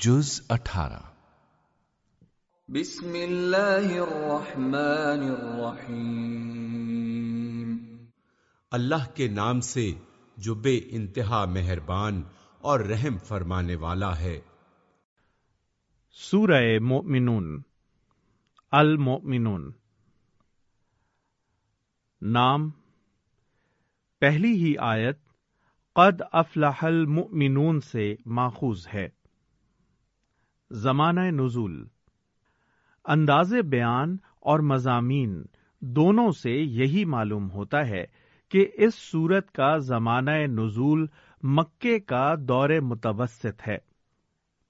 جز اٹھارہ۔ بسم اللہ الرحمن الرحیم۔ اللہ کے نام سے جو بے انتہا مہربان اور رحم فرمانے والا ہے۔ سورہ مومنون۔ المؤمنون نام۔ پہلی ہی آیت قد افلح المؤمنون سے ماخوذ ہے۔ زمانہ نزول۔ انداز بیان اور مضامین دونوں سے یہی معلوم ہوتا ہے کہ اس صورت کا زمانہ نزول مکے کا دور متوسط ہے۔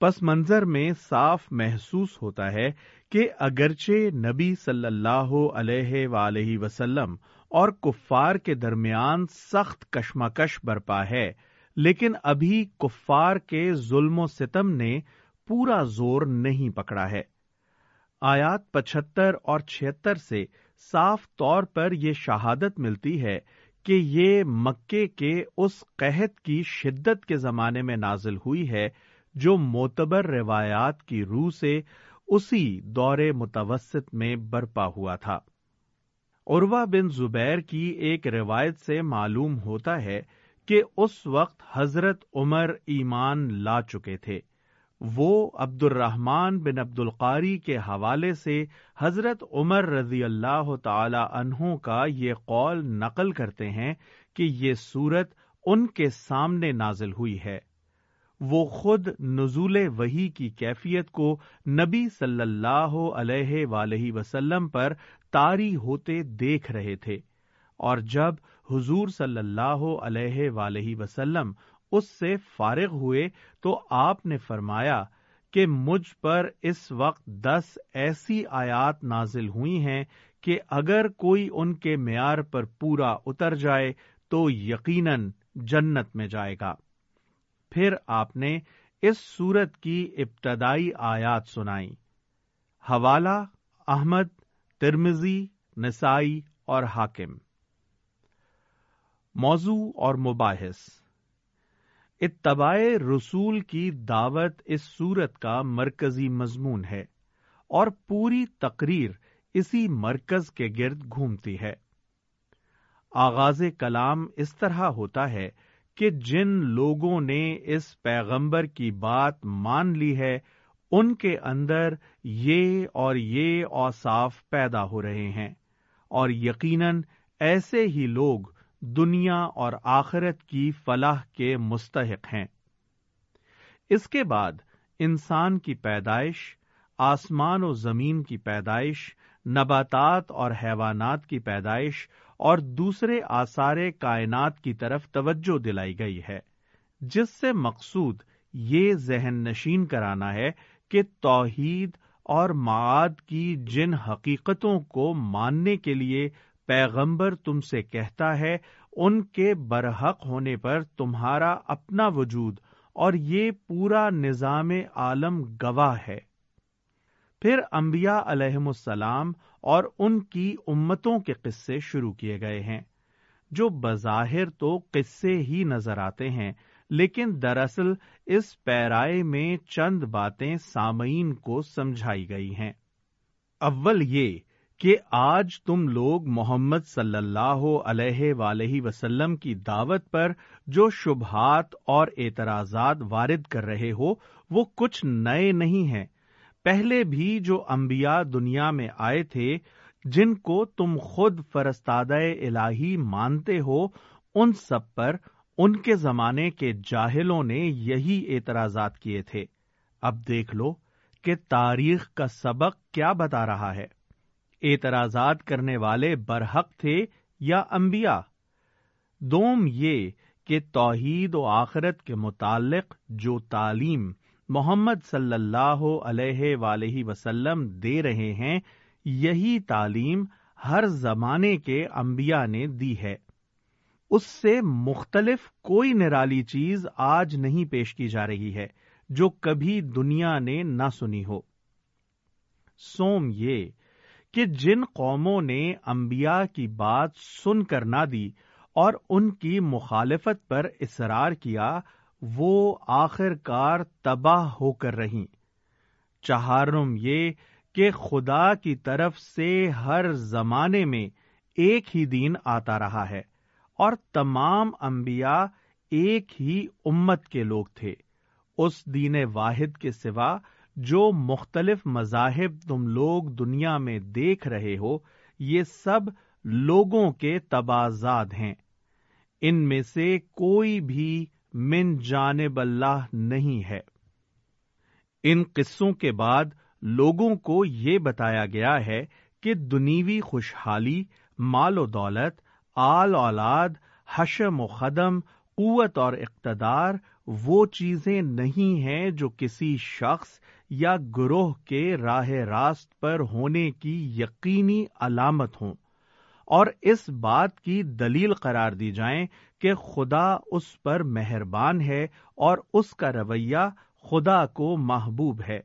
پس منظر میں صاف محسوس ہوتا ہے کہ اگرچہ نبی صلی اللہ علیہ وآلہ وسلم اور کفار کے درمیان سخت کشمکش برپا ہے، لیکن ابھی کفار کے ظلم و ستم نے پورا زور نہیں پکڑا ہے۔ آیات پچہتر اور چھتر سے صاف طور پر یہ شہادت ملتی ہے کہ یہ مکے کے اس قحط کی شدت کے زمانے میں نازل ہوئی ہے جو معتبر روایات کی روح سے اسی دور متوسط میں برپا ہوا تھا۔ عروا بن زبیر کی ایک روایت سے معلوم ہوتا ہے کہ اس وقت حضرت عمر ایمان لا چکے تھے۔ وہ عبد الرحمان بن عبد القاری کے حوالے سے حضرت عمر رضی اللہ تعالی عنہ کا یہ قول نقل کرتے ہیں کہ یہ صورت ان کے سامنے نازل ہوئی ہے۔ وہ خود نزول وہی کی کیفیت کو نبی صلی اللہ علیہ ولیہ وسلم پر تاری ہوتے دیکھ رہے تھے اور جب حضور صلی اللہ علیہ ولیہ وسلم اس سے فارغ ہوئے تو آپ نے فرمایا کہ مجھ پر اس وقت دس ایسی آیات نازل ہوئی ہیں کہ اگر کوئی ان کے معیار پر پورا اتر جائے تو یقیناً جنت میں جائے گا۔ پھر آپ نے اس صورت کی ابتدائی آیات سنائی۔ حوالہ احمد ترمزی نسائی اور حاکم۔ موضوع اور مباحث۔ اتباع رسول کی دعوت اس صورت کا مرکزی مضمون ہے اور پوری تقریر اسی مرکز کے گرد گھومتی ہے۔ آغاز کلام اس طرح ہوتا ہے کہ جن لوگوں نے اس پیغمبر کی بات مان لی ہے، ان کے اندر یہ اور یہ اوصاف پیدا ہو رہے ہیں اور یقیناً ایسے ہی لوگ دنیا اور آخرت کی فلاح کے مستحق ہیں۔ اس کے بعد انسان کی پیدائش، آسمان و زمین کی پیدائش، نباتات اور حیوانات کی پیدائش اور دوسرے آثار کائنات کی طرف توجہ دلائی گئی ہے، جس سے مقصود یہ ذہن نشین کرانا ہے کہ توحید اور معاد کی جن حقیقتوں کو ماننے کے لیے پیغمبر تم سے کہتا ہے، ان کے برحق ہونے پر تمہارا اپنا وجود اور یہ پورا نظام عالم گواہ ہے۔ پھر انبیاء علیہم السلام اور ان کی امتوں کے قصے شروع کیے گئے ہیں، جو بظاہر تو قصے ہی نظر آتے ہیں، لیکن دراصل اس پیرائے میں چند باتیں سامعین کو سمجھائی گئی ہیں۔ اول یہ کہ آج تم لوگ محمد صلی اللہ علیہ ولیہ وسلم کی دعوت پر جو شبہات اور اعتراضات وارد کر رہے ہو، وہ کچھ نئے نہیں ہیں۔ پہلے بھی جو انبیاء دنیا میں آئے تھے، جن کو تم خود فرستاد الہی مانتے ہو، ان سب پر، ان کے زمانے کے جاہلوں نے یہی اعتراضات کیے تھے۔ اب دیکھ لو کہ تاریخ کا سبق کیا بتا رہا ہے۔ اعتراضات کرنے والے برحق تھے یا انبیاء؟ دوم یہ کہ توحید و آخرت کے متعلق جو تعلیم محمد صلی اللہ علیہ ولیہ وسلم دے رہے ہیں، یہی تعلیم ہر زمانے کے انبیاء نے دی ہے۔ اس سے مختلف کوئی نرالی چیز آج نہیں پیش کی جا رہی ہے، جو کبھی دنیا نے نہ سنی ہو۔ سوم یہ کہ جن قوموں نے انبیاء کی بات سن کر نہ دی اور ان کی مخالفت پر اصرار کیا، وہ آخر کار تباہ ہو کر رہی چہارم یہ کہ خدا کی طرف سے ہر زمانے میں ایک ہی دین آتا رہا ہے اور تمام انبیاء ایک ہی امت کے لوگ تھے۔ اس دین واحد کے سوا جو مختلف مذاہب تم لوگ دنیا میں دیکھ رہے ہو، یہ سب لوگوں کے تبازاد ہیں۔ ان میں سے کوئی بھی من جانب اللہ نہیں ہے۔ ان قصوں کے بعد لوگوں کو یہ بتایا گیا ہے کہ دنیوی خوشحالی، مال و دولت، آل اولاد، حشم و خدم، قوت اور اقتدار، وہ چیزیں نہیں ہیں جو کسی شخص یا گروہ کے راہ راست پر ہونے کی یقینی علامت ہوں۔ اور اس بات کی دلیل قرار دی جائیں کہ خدا اس پر مہربان ہے اور اس کا رویہ خدا کو محبوب ہے۔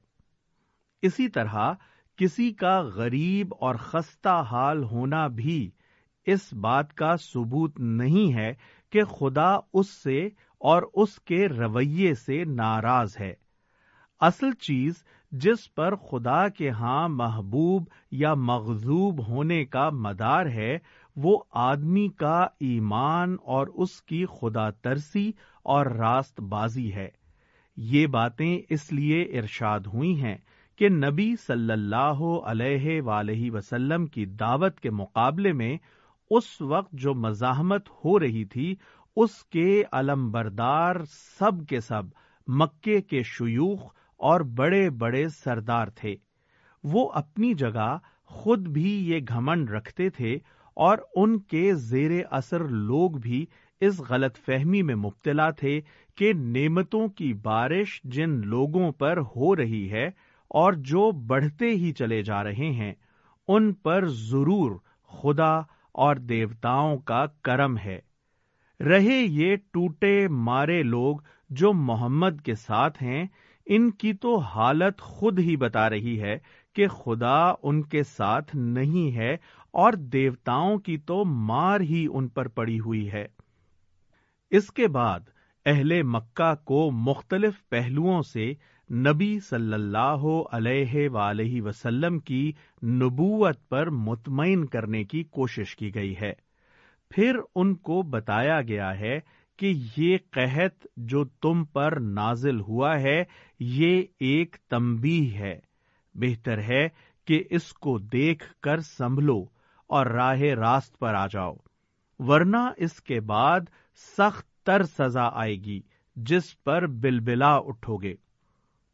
اسی طرح کسی کا غریب اور خستہ حال ہونا بھی اس بات کا ثبوت نہیں ہے کہ خدا اس سے اور اس کے رویے سے ناراض ہے۔ اصل چیز جس پر خدا کے ہاں محبوب یا مغزوب ہونے کا مدار ہے، وہ آدمی کا ایمان اور اس کی خدا ترسی اور راست بازی ہے۔ یہ باتیں اس لیے ارشاد ہوئی ہیں کہ نبی صلی اللہ علیہ ولیہ وسلم کی دعوت کے مقابلے میں اس وقت جو مزاحمت ہو رہی تھی، اس کے علم بردار سب کے سب، مکے کے شیوخ اور بڑے بڑے سردار تھے۔ وہ اپنی جگہ خود بھی یہ گھمنڈ رکھتے تھے اور ان کے زیر اثر لوگ بھی اس غلط فہمی میں مبتلا تھے کہ نعمتوں کی بارش جن لوگوں پر ہو رہی ہے اور جو بڑھتے ہی چلے جا رہے ہیں، ان پر ضرور خدا اور دیوتاؤں کا کرم ہے۔ رہے یہ ٹوٹے مارے لوگ جو محمد کے ساتھ ہیں ان کی تو حالت خود ہی بتا رہی ہے کہ خدا ان کے ساتھ نہیں ہے اور دیوتاؤں کی تو مار ہی ان پر پڑی ہوئی ہے۔ اس کے بعد اہل مکہ کو مختلف پہلوؤں سے نبی صلی اللہ علیہ ولیہ وسلم کی نبوت پر مطمئن کرنے کی کوشش کی گئی ہے۔ پھر ان کو بتایا گیا ہے کہ یہ قحط جو تم پر نازل ہوا ہے، یہ ایک تمبی ہے۔ بہتر ہے کہ اس کو دیکھ کر سنبھلو اور راہ راست پر آ جاؤ، ورنہ اس کے بعد سخت تر سزا آئے گی، جس پر بلبلا اٹھو گے۔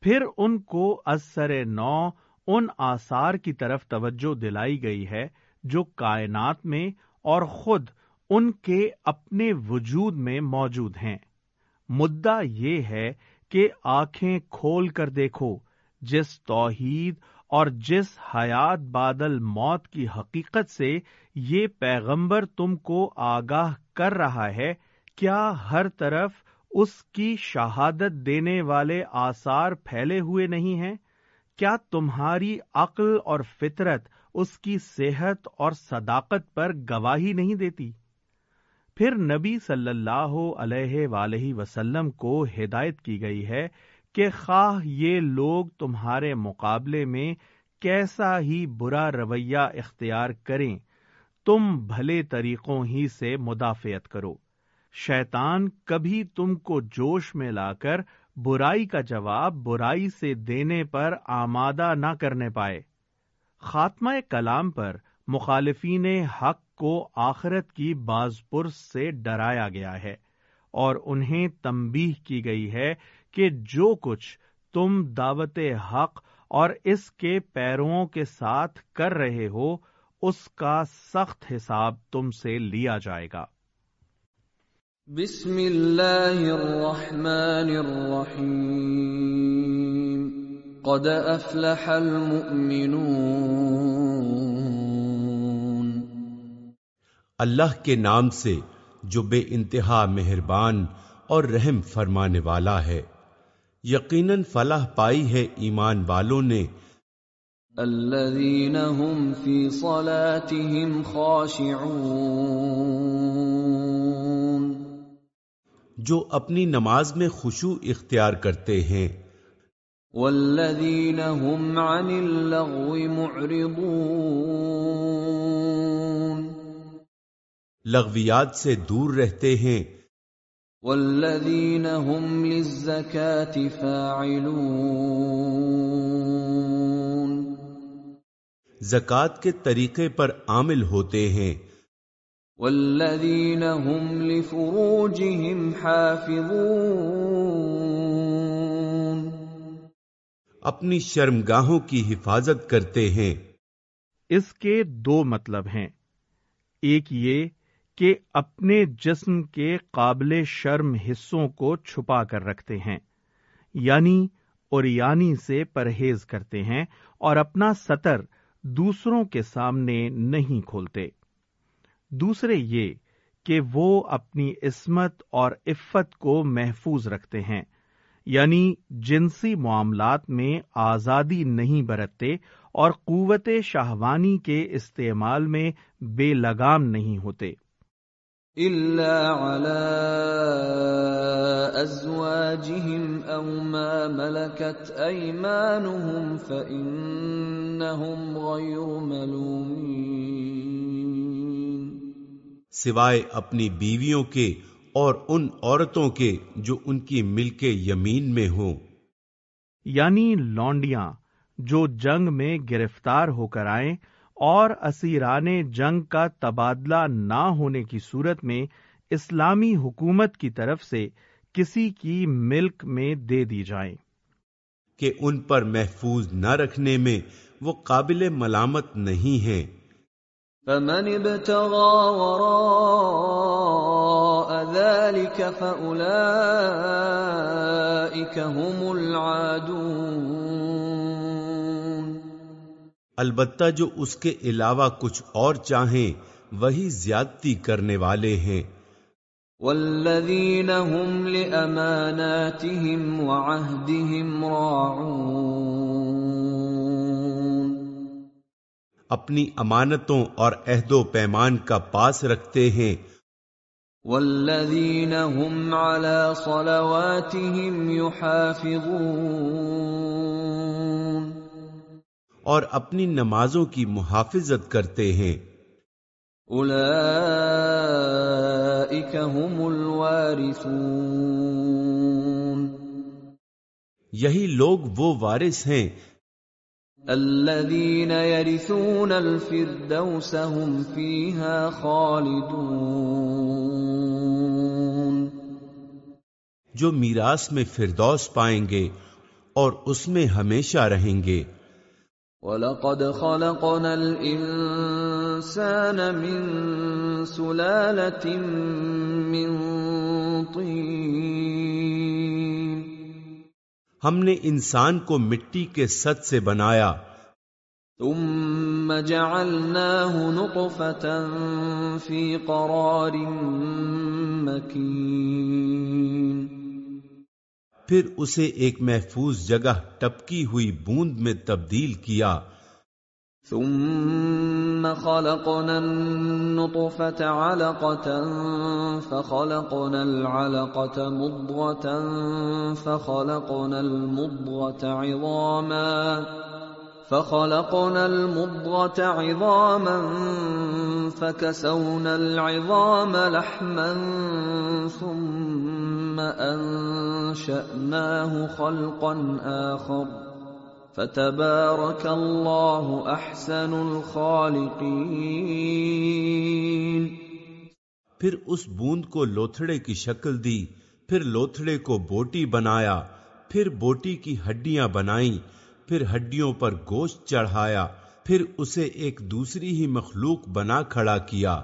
پھر ان کو اثر نو، ان آثار کی طرف توجہ دلائی گئی ہے جو کائنات میں اور خود ان کے اپنے وجود میں موجود ہیں۔ مدعا یہ ہے کہ آنکھیں کھول کر دیکھو، جس توحید اور جس حیات بادل موت کی حقیقت سے یہ پیغمبر تم کو آگاہ کر رہا ہے، کیا ہر طرف اس کی شہادت دینے والے آثار پھیلے ہوئے نہیں ہیں؟ کیا تمہاری عقل اور فطرت اس کی صحت اور صداقت پر گواہی نہیں دیتی؟ پھر نبی صلی اللہ علیہ ولیہ وسلم کو ہدایت کی گئی ہے کہ خواہ یہ لوگ تمہارے مقابلے میں کیسا ہی برا رویہ اختیار کریں، تم بھلے طریقوں ہی سے مدافعت کرو۔ شیطان کبھی تم کو جوش میں لا کر برائی کا جواب برائی سے دینے پر آمادہ نہ کرنے پائے۔ خاتمہ کلام پر مخالفین حق کو آخرت کی باز پرس سے ڈرایا گیا ہے اور انہیں تمبی کی گئی ہے کہ جو کچھ تم دعوت حق اور اس کے پیروں کے ساتھ کر رہے ہو، اس کا سخت حساب تم سے لیا جائے گا۔ بسم اللہ الرحمن الرحیم۔ قد افلح المؤمنون۔ اللہ کے نام سے جو بے انتہا مہربان اور رحم فرمانے والا ہے۔ یقیناً فلاح پائی ہے ایمان والوں نے۔ الذين هم في صلاتهم خاشعون۔ جو اپنی نماز میں خوشو اختیار کرتے ہیں۔ والذین هم عن اللغو معرضون۔ لغویات سے دور رہتے ہیں۔ والذین هم للزکاة فاعلون زکات کے طریقے پر عامل ہوتے ہیں۔ والذین هم لفروجهم حافظون اپنی شرمگاہوں کی حفاظت کرتے ہیں۔ اس کے دو مطلب ہیں۔ ایک یہ کہ اپنے جسم کے قابل شرم حصوں کو چھپا کر رکھتے ہیں یعنی اور یعنی سے پرہیز کرتے ہیں اور اپنا سطر دوسروں کے سامنے نہیں کھولتے۔ دوسرے یہ کہ وہ اپنی عصمت اور عفت کو محفوظ رکھتے ہیں یعنی جنسی معاملات میں آزادی نہیں برتتے اور قوت شاہوانی کے استعمال میں بے لگام نہیں ہوتے۔ الا على ازواجهم او ما ملكت ايمانهم فانهم غير ملومين سوائے اپنی بیویوں کے اور ان عورتوں کے جو ان کی مل کے یمین میں ہوں۔ یعنی لونڈیاں جو جنگ میں گرفتار ہو کر آئیں اور اسیران جنگ کا تبادلہ نہ ہونے کی صورت میں اسلامی حکومت کی طرف سے کسی کی ملک میں دے دی جائیں۔ کہ ان پر محفوظ نہ رکھنے میں وہ قابل ملامت نہیں ہیں۔ فمن ابتغى وراء ذلك فأولئك هم العادون۔ البتہ جو اس کے علاوہ کچھ اور چاہیں وہی زیادتی کرنے والے ہیں۔ والذین هم لأماناتهم وعهدهم راعون۔ اپنی امانتوں اور عہد و پیمان کا پاس رکھتے ہیں۔ والذین هم على صلواتهم يحافظون۔ اور اپنی نمازوں کی محافظت کرتے ہیں۔ هم الوارثون۔ یہی لوگ وہ وارث ہیں۔ الذين يرثون الفردوس هم فيها خالدون۔ جو میراث میں فردوس پائیں گے اور اس میں ہمیشہ رہیں گے۔ وَلَقَدْ خَلَقْنَا الْإِنسَانَ مِنْ سُلَالَةٍ مِنْ طِينٍ۔ ہم نے انسان کو مٹی کے ست سے بنایا۔ ثم جعلناه نطفة في قرار مكين۔ پھر اسے ایک محفوظ جگہ ٹپکی ہوئی بوند میں تبدیل کیا۔ ثم خلقنا النطفة علقة فخلقنا العلقة مضغة فخلقنا المضغة عظاما فخلقنا المضغة عظاما فكسونا العظام لحما ثم أنشأناه خلقا آخر. فتبارك الله احسن الخالقين. پھر اس بوند کو لوتھڑے کی شکل دی، پھر لوتھڑے کو بوٹی بنایا، پھر بوٹی کی ہڈیاں بنائیں پھر ہڈیوں پر گوشت چڑھایا، پھر اسے ایک دوسری ہی مخلوق بنا کھڑا کیا۔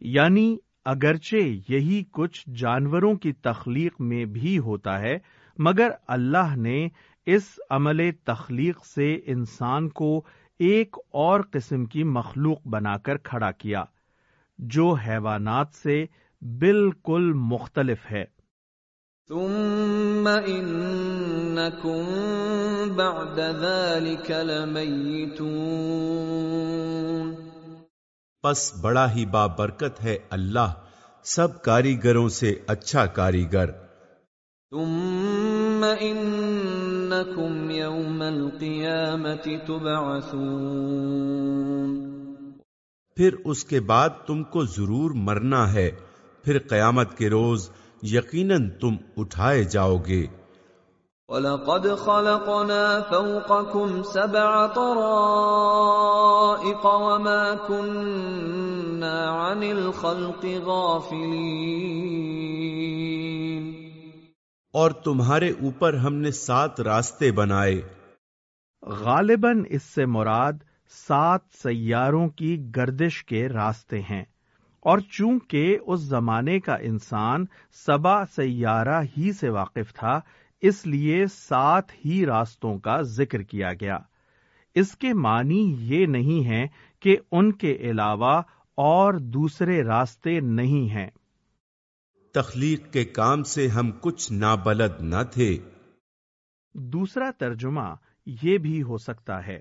یعنی اگرچہ یہی کچھ جانوروں کی تخلیق میں بھی ہوتا ہے، مگر اللہ نے اس عمل تخلیق سے انسان کو ایک اور قسم کی مخلوق بنا کر کھڑا کیا، جو حیوانات سے بالکل مختلف ہے۔ ثم انکم بعد ذلك لمیتون پس بڑا ہی بابرکت ہے اللہ سب کاریگروں سے اچھا کاریگر۔ ثم انکم یوم القیامت تبعثون پھر اس کے بعد تم کو ضرور مرنا ہے۔ پھر قیامت کے روز یقیناً تم اٹھائے جاؤ گے۔ وَلَقَدْ خَلَقْنَا فَوْقَكُمْ سَبْعَ طَرَائِقَ وَمَا كُنَّا عَنِ الْخَلْقِ غَافِلِينَ۔ اور تمہارے اوپر ہم نے سات راستے بنائے۔ غالباً اس سے مراد سات سیاروں کی گردش کے راستے ہیں۔ اور چونکہ اس زمانے کا انسان سبا سیارہ ہی سے واقف تھا اس لیے سات ہی راستوں کا ذکر کیا گیا۔ اس کے معنی یہ نہیں ہے کہ ان کے علاوہ اور دوسرے راستے نہیں ہیں۔ تخلیق کے کام سے ہم کچھ نابلد نہ تھے۔ دوسرا ترجمہ یہ بھی ہو سکتا ہے۔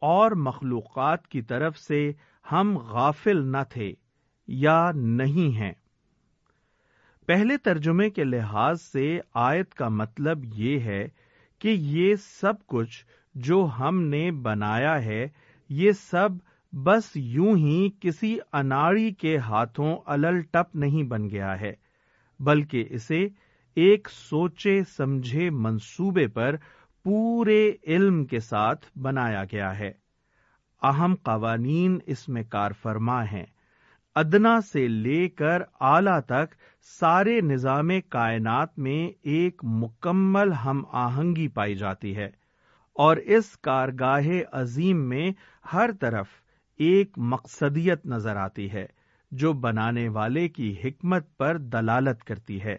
اور مخلوقات کی طرف سے ہم غافل نہ تھے۔ یا نہیں ہیں۔ پہلے ترجمے کے لحاظ سے آیت کا مطلب یہ ہے کہ یہ سب کچھ جو ہم نے بنایا ہے، یہ سب بس یوں ہی کسی اناڑی کے ہاتھوں الل ٹپ نہیں بن گیا ہے، بلکہ اسے ایک سوچے سمجھے منصوبے پر پورے علم کے ساتھ بنایا گیا ہے۔ اہم قوانین اس میں کار فرما ہیں۔ ادنا سے لے کر اعلی تک سارے نظام کائنات میں ایک مکمل ہم آہنگی پائی جاتی ہے اور اس کارگاہ عظیم میں ہر طرف ایک مقصدیت نظر آتی ہے جو بنانے والے کی حکمت پر دلالت کرتی ہے۔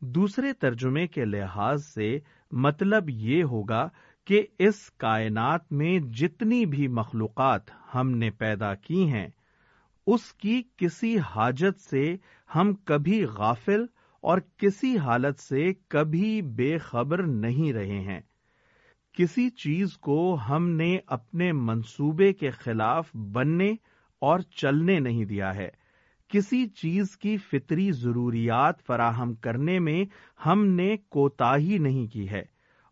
دوسرے ترجمے کے لحاظ سے مطلب یہ ہوگا کہ اس کائنات میں جتنی بھی مخلوقات ہم نے پیدا کی ہیں اس کی کسی حاجت سے ہم کبھی غافل اور کسی حالت سے کبھی بے خبر نہیں رہے ہیں۔ کسی چیز کو ہم نے اپنے منصوبے کے خلاف بننے اور چلنے نہیں دیا ہے۔ کسی چیز کی فطری ضروریات فراہم کرنے میں ہم نے کوتا نہیں کی ہے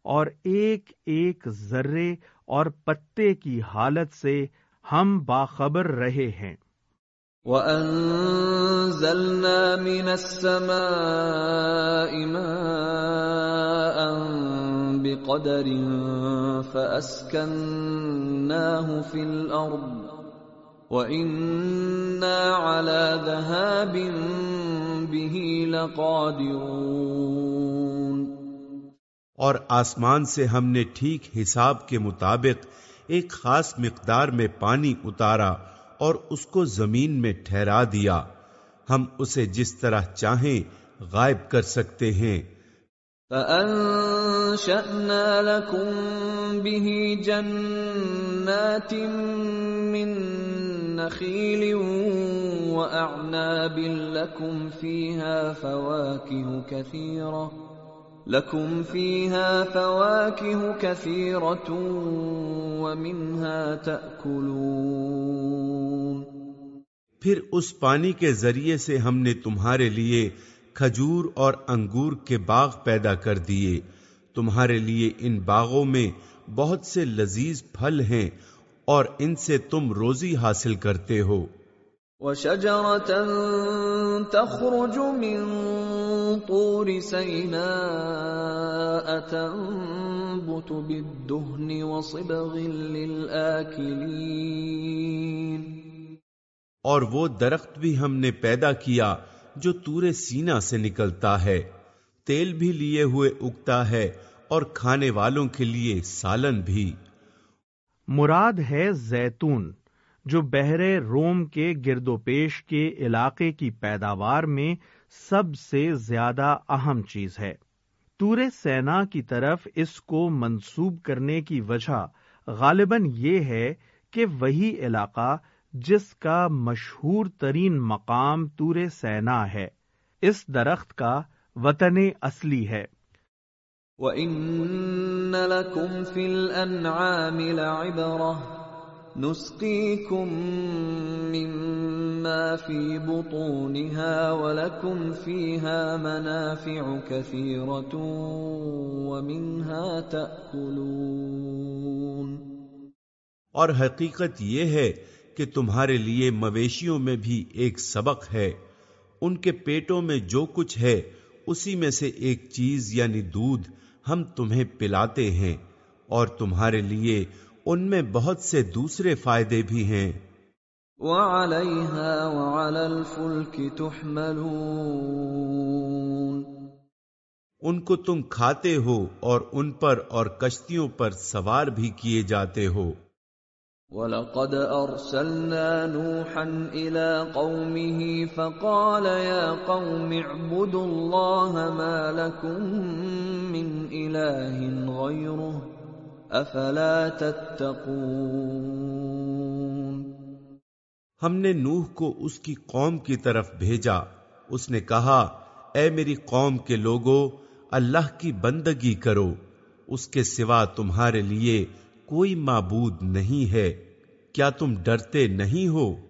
اور ایک ایک ذرے اور پتے کی حالت سے ہم باخبر رہے ہیں۔ وَأَنزَلْنَا مِنَ السَّمَاءِ مَاءً بِقَدَرٍ فَأَسْكَنَّاهُ فِي الْأَرْضِ وَإِنَّا عَلَى ذَهَابٍ بِهِ لَقَادِرُونَ اور آسمان سے ہم نے ٹھیک حساب کے مطابق ایک خاص مقدار میں پانی اتارا اور اس کو زمین میں ٹھہرا دیا۔ ہم اسے جس طرح چاہیں غائب کر سکتے ہیں۔ فَأَنشَأْنَا لَكُم بِهِ جَنَّاتٍ مِّن نَخِيلٍ وَأَعْنَابٍ لَكُمْ فِيهَا فَوَاكِهُ كَثِيرَةٌ لکم فیہا فواکہ کثیرت ومنها تأکلون پھر اس پانی کے ذریعے سے ہم نے تمہارے لیے کھجور اور انگور کے باغ پیدا کر دیے۔ تمہارے لیے ان باغوں میں بہت سے لذیذ پھل ہیں اور ان سے تم روزی حاصل کرتے ہو۔ وَشَجَرَةً تَخْرُجُ مِن طُورِ سَيْنَاءَ تَنبُتُ بِالدُّهْنِ وَصِبْغٍ لِلْآكِلِينَ. اور وہ درخت بھی ہم نے پیدا کیا جو تور سینا سے نکلتا ہے تیل بھی لیے ہوئے اگتا ہے اور کھانے والوں کے لیے سالن بھی۔ مراد ہے زیتون۔ جو بحر روم کے گرد و پیش کے علاقے کی پیداوار میں سب سے زیادہ اہم چیز ہے۔ تور سینا کی طرف اس کو منسوب کرنے کی وجہ غالباً یہ ہے کہ وہی علاقہ جس کا مشہور ترین مقام تور سینا ہے۔ اس درخت کا وطن اصلی ہے۔ وَإِنَّ لَكُمْ فِي الْأَنْعَامِ لَعِبْرَةً نسقيكم مما في بطونها ولكم فيها منافع كثيرة ومنها تأكلون اور حقیقت یہ ہے کہ تمہارے لیے مویشیوں میں بھی ایک سبق ہے۔ ان کے پیٹوں میں جو کچھ ہے، اسی میں سے ایک چیز یعنی دودھ ہم تمہیں پلاتے ہیں اور تمہارے لیے ان میں بہت سے دوسرے فائدے بھی ہیں۔ وعليها وعلى الفلك تحملون۔ ان کو تم کھاتے ہو اور ان پر اور کشتیوں پر سوار بھی کیے جاتے ہو۔ وَلَقَدْ أَرْسَلْنَا نُوحًا إِلَىٰ قَوْمِهِ فَقَالَ يَا قَوْمِ اعْبُدُوا اللَّهَ مَا لَكُم مِّنْ إِلَٰهٍ غَيْرُهُ۔ افلا تتقون ہم نے نوح کو اس کی قوم کی طرف بھیجا۔ اس نے کہا، اے میری قوم کے لوگو، اللہ کی بندگی کرو۔ اس کے سوا تمہارے لیے کوئی معبود نہیں ہے۔ کیا تم ڈرتے نہیں ہو؟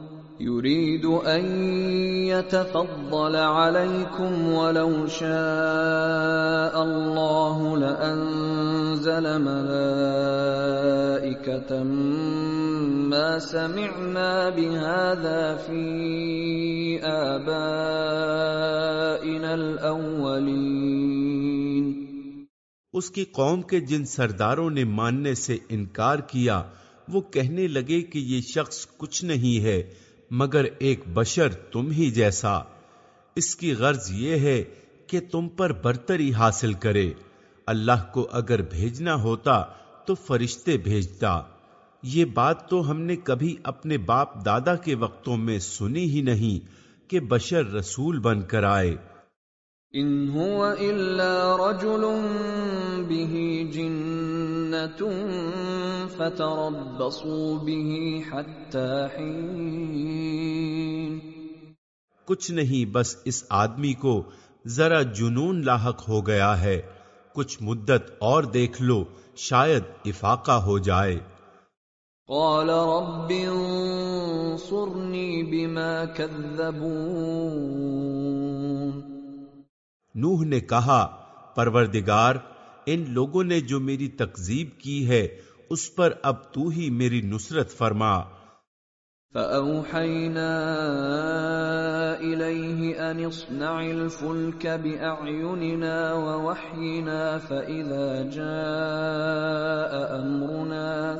يريد أن يتفضل عليكم ولو شاء الله لأنزل ملائكة ما سمعنا بهذا في آبائنا الأولين اس کی قوم کے جن سرداروں نے ماننے سے انکار کیا، وہ کہنے لگے کہ یہ شخص کچھ نہیں ہے۔ مگر ایک بشر تم ہی جیسا۔ اس کی غرض یہ ہے کہ تم پر برتری حاصل کرے۔ اللہ کو اگر بھیجنا ہوتا تو فرشتے بھیجتا۔ یہ بات تو ہم نے کبھی اپنے باپ دادا کے وقتوں میں سنی ہی نہیں کہ بشر رسول بن کر آئے۔ ان هو الا رجل به جنة فتربصوا به حتى حين. کچھ نہیں بس اس آدمی کو ذرا جنون لاحق ہو گیا ہے۔ کچھ مدت اور دیکھ لو شاید افاقہ ہو جائے۔ قال رب انصرني بما كذبون. نوح نے کہا، پروردگار، ان لوگوں نے جو میری تکذیب کی ہے، اس پر اب تو ہی میری نصرت فرما۔ فأوحينا إليه أن اصنع الفلك بأعيننا ووحينا فإذا جاء أمرنا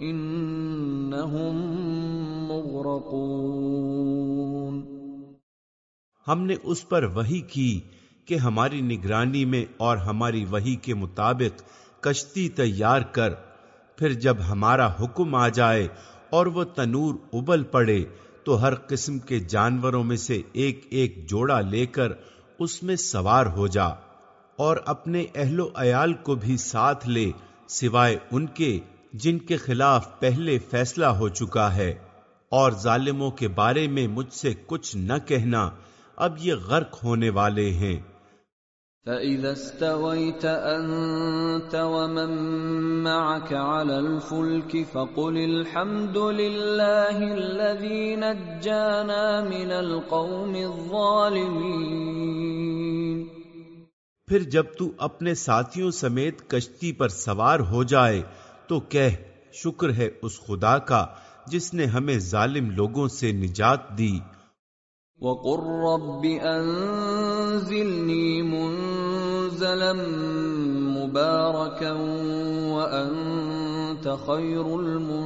إنهم مغرقون۔ ہم نے اس پر وہی کی کہ ہماری نگرانی میں اور ہماری وہی کے مطابق کشتی تیار کر، پھر جب ہمارا حکم آ جائے اور وہ تنور ابل پڑے، تو ہر قسم کے جانوروں میں سے ایک ایک جوڑا لے کر اس میں سوار ہو جا اور اپنے اہل و عیال کو بھی ساتھ لے، سوائے ان کے جن کے خلاف پہلے فیصلہ ہو چکا ہے اور ظالموں کے بارے میں مجھ سے کچھ نہ کہنا اب یہ غرق ہونے والے ہیں۔ فإذا استويت أنت ومن معك على الفلك فقل الحمد لله الذي نجانا من القوم الظالمين۔ پھر جب تو اپنے ساتھیوں سمیت کشتی پر سوار ہو جائے تو کہہ شکر ہے اس خدا کا جس نے ہمیں ظالم لوگوں سے نجات دی۔ وقل رب انزلني منزلا مباركا وانت خير المنزلين۔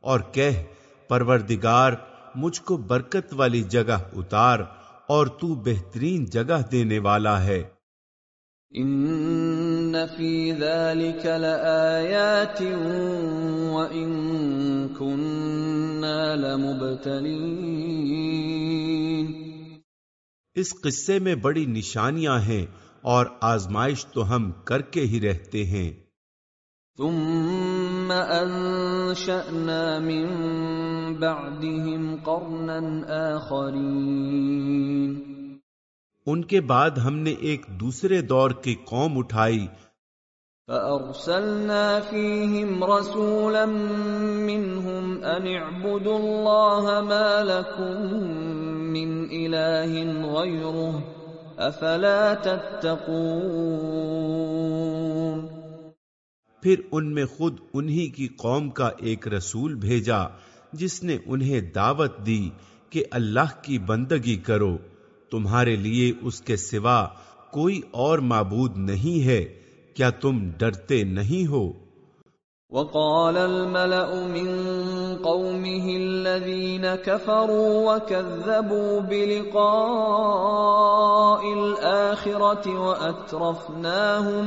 اور کہہ پروردگار مجھ کو برکت والی جگہ اتار اور تو بہترین جگہ دینے والا ہے۔ ان فی ذلك لآیات وان كنا لمبتلین اس قصے میں بڑی نشانیاں ہیں اور آزمائش تو ہم کر کے ہی رہتے ہیں۔ ثم انشأنا من بعدهم قرنا آخرین ان کے بعد ہم نے ایک دوسرے دور کی قوم اٹھائی۔ فأرسلنا فيهم رسولا منهم أن اعبدوا الله ما لكم من إله غيره أفلا تتقون۔ پھر ان میں خود انہی کی قوم کا ایک رسول بھیجا جس نے انہیں دعوت دی کہ اللہ کی بندگی کرو۔ تمہارے لیے اس کے سوا کوئی اور معبود نہیں ہے، کیا تم ڈرتے نہیں ہو؟ وقال الملأ من قومه الذين كفروا وكذبوا بلقاء الآخرة وأترفناهم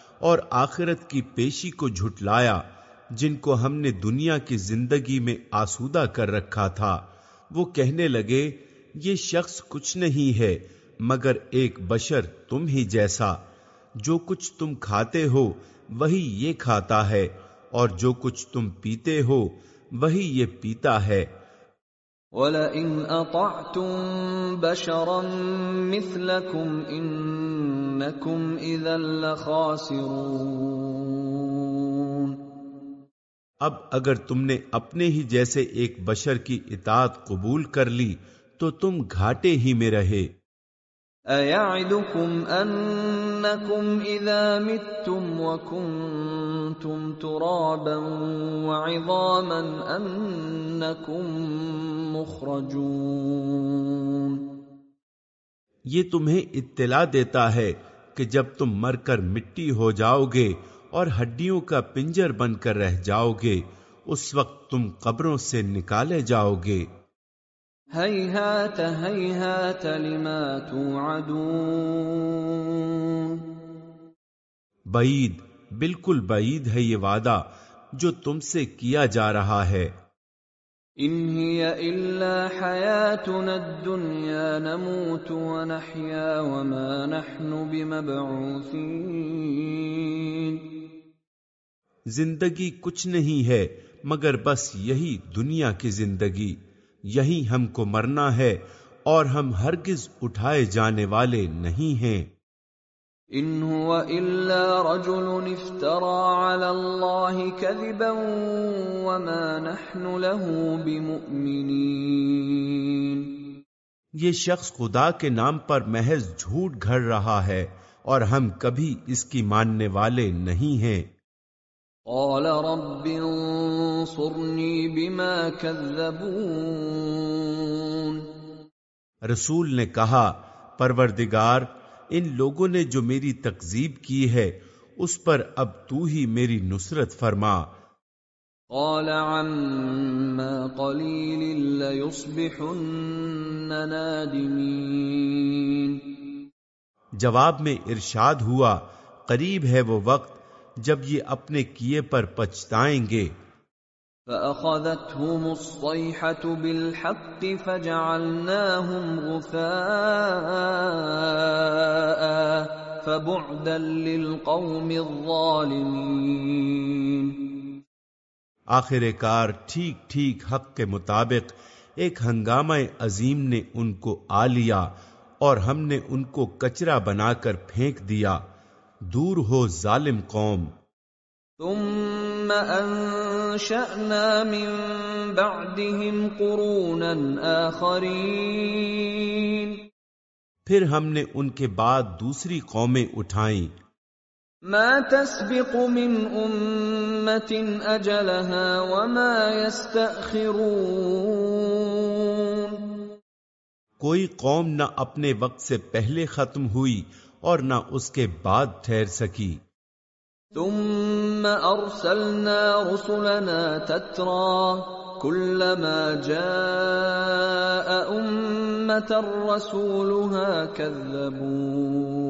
اور آخرت کی پیشی کو جھٹلایا، جن کو ہم نے دنیا کی زندگی میں آسودہ کر رکھا تھا۔ وہ کہنے لگے، یہ شخص کچھ نہیں ہے، مگر ایک بشر تم ہی جیسا۔ جو کچھ تم کھاتے ہو، وہی یہ کھاتا ہے، اور جو کچھ تم پیتے ہو، وہی یہ پیتا ہے۔ وَلَئِنْ أَطَعْتُمْ بَشَرًا مِثْلَكُمْ إِنَّكُمْ إِذًا لَخَاسِرُونَ اب اگر تم نے اپنے ہی جیسے ایک بشر کی اطاعت قبول کر لی تو تم گھاٹے ہی میں رہے۔ أَيَعِدُكُمْ أَنَّكُمْ إِذَا مِتُّمْ وَكُنْتُمْ تُرَابًا وَعِظَامًا أَنَّكُمْ مُخْرَجُونَ یہ تمہیں اطلاع دیتا ہے کہ جب تم مر کر مٹی ہو جاؤ گے اور ہڈیوں کا پنجر بن کر رہ جاؤ گے اس وقت تم قبروں سے نکالے جاؤ گے۔ لِمَا تُوعَدُونَ۔ بعید بالکل بعید ہے یہ وعدہ جو تم سے کیا جا رہا ہے۔ ان هي الا حياتنا الدنيا نموت ونحيا وما نحن بمبعوثين. زندگی کچھ نہیں ہے، مگر بس یہی دنیا کی زندگی، یہی ہم کو مرنا ہے اور ہم ہرگز اٹھائے جانے والے نہیں ہیں۔ ان هو الا رجل افترى على الله كذبا وما نحن له بمؤمنين۔ یہ شخص خدا کے نام پر محض جھوٹ گھڑ رہا ہے اور ہم کبھی اس کی ماننے والے نہیں ہیں۔ قال رب انصرني بما كذبون رسول نے کہا پروردگار ان لوگوں نے جو میری تکذیب کی ہے اس پر اب تو ہی میری نصرت فرما۔ قال عما قليل ليصبحن نادمين۔ جواب میں ارشاد ہوا قریب ہے وہ وقت جب یہ اپنے کیے پر پچھتائیں گے۔ فأخذتهم الصيحة بالحق فجعلناهم غثاء فبعدا للقوم الظالمين۔ آخر کار ٹھیک ٹھیک حق کے مطابق ایک ہنگامہ عظیم نے ان کو آ لیا اور ہم نے ان کو کچرا بنا کر پھینک دیا۔ دور ہو ظالم قوم۔ ثم ثم انشأنا من بعدهم قرونا آخرين. پھر ہم نے ان کے بعد دوسری قومیں اٹھائیں۔ ما تسبق من امت اجلها وما يستأخرون. کوئی قوم نہ اپنے وقت سے پہلے ختم ہوئی اور نہ اس کے بعد ٹھہر سکی۔ ثم ارسلنا رسلنا تترا كلما جاء امه رسولها كذبوه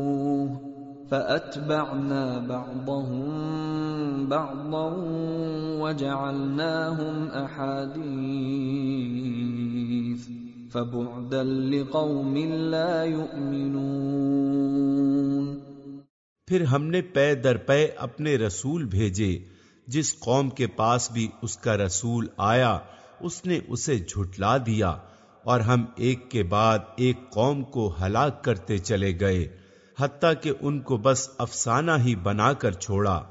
فاتبعنا بعضهم بعضا وجعلناهم احاديث فبعدا لقوم لا يؤمنون پھر ہم نے پے در پے اپنے رسول بھیجے۔ جس قوم کے پاس بھی اس کا رسول آیا، اس نے اسے جھٹلا دیا اور ہم ایک کے بعد ایک قوم کو ہلاک کرتے چلے گئے۔ حتیٰ کہ ان کو بس افسانہ ہی بنا کر چھوڑا۔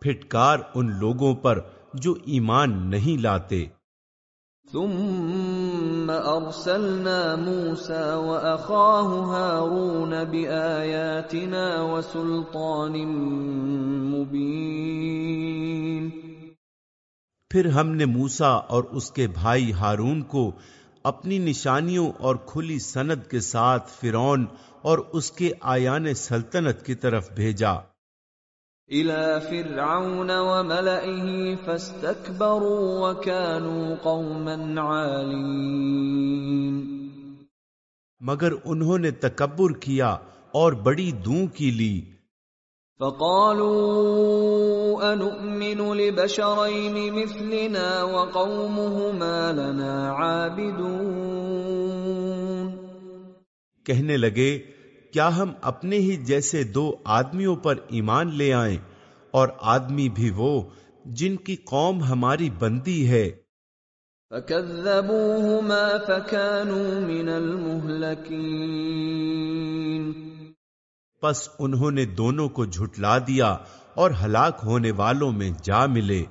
پھٹکار ان لوگوں پر جو ایمان نہیں لاتے۔ ثم ارسلنا موسى واخاه هارون باياتنا وسلطان مبين۔ پھر ہم نے موسا اور اس کے بھائی ہارون کو اپنی نشانیوں اور کھلی سند کے ساتھ فرون اور اس کے آیان سلطنت کی طرف بھیجا۔ الى فرعون وملئه فاستكبروا وكانوا قوما عالين. مگر انہوں نے تکبر کیا اور بڑی دوں کی لی۔ فقالوا انؤمن لبشرين مثلنا وقومهما لنا عابدون. کہنے لگے کیا ہم اپنے ہی جیسے دو آدمیوں پر ایمان لے آئیں اور آدمی بھی وہ جن کی قوم ہماری بندی ہے۔ فكذبوهما فكانوا من المهلكين۔ پس انہوں نے دونوں کو جھٹلا دیا اور ہلاک ہونے والوں میں جا ملے۔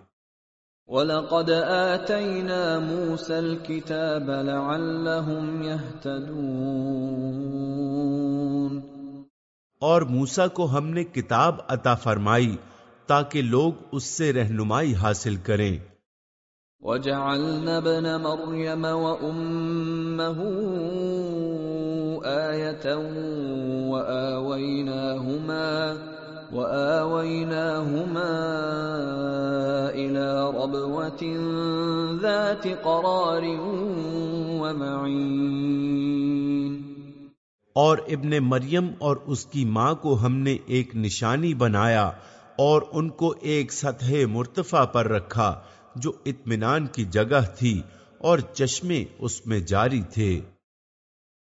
وَلَقَدْ آتَيْنَا مُوسَى الْكِتَابَ لَعَلَّهُمْ يَهْتَدُونَ اور موسا کو ہم نے کتاب عطا فرمائی تاکہ لوگ اس سے رہنمائی حاصل کریں۔ وَجَعَلْنَا ابْنَ مَرْيَمَ وَأُمَّهُ آيَةً وَآوَيْنَاهُمَا وَآوَيْنَاهُمَا إِلَى رَبْوَةٍ ذَاتِ قَرَارٍ وَمَعِينٍ. اور ابن مریم اور اس کی ماں کو ہم نے ایک نشانی بنایا اور ان کو ایک سطح مرتفع پر رکھا جو اطمینان کی جگہ تھی اور چشمے اس میں جاری تھے۔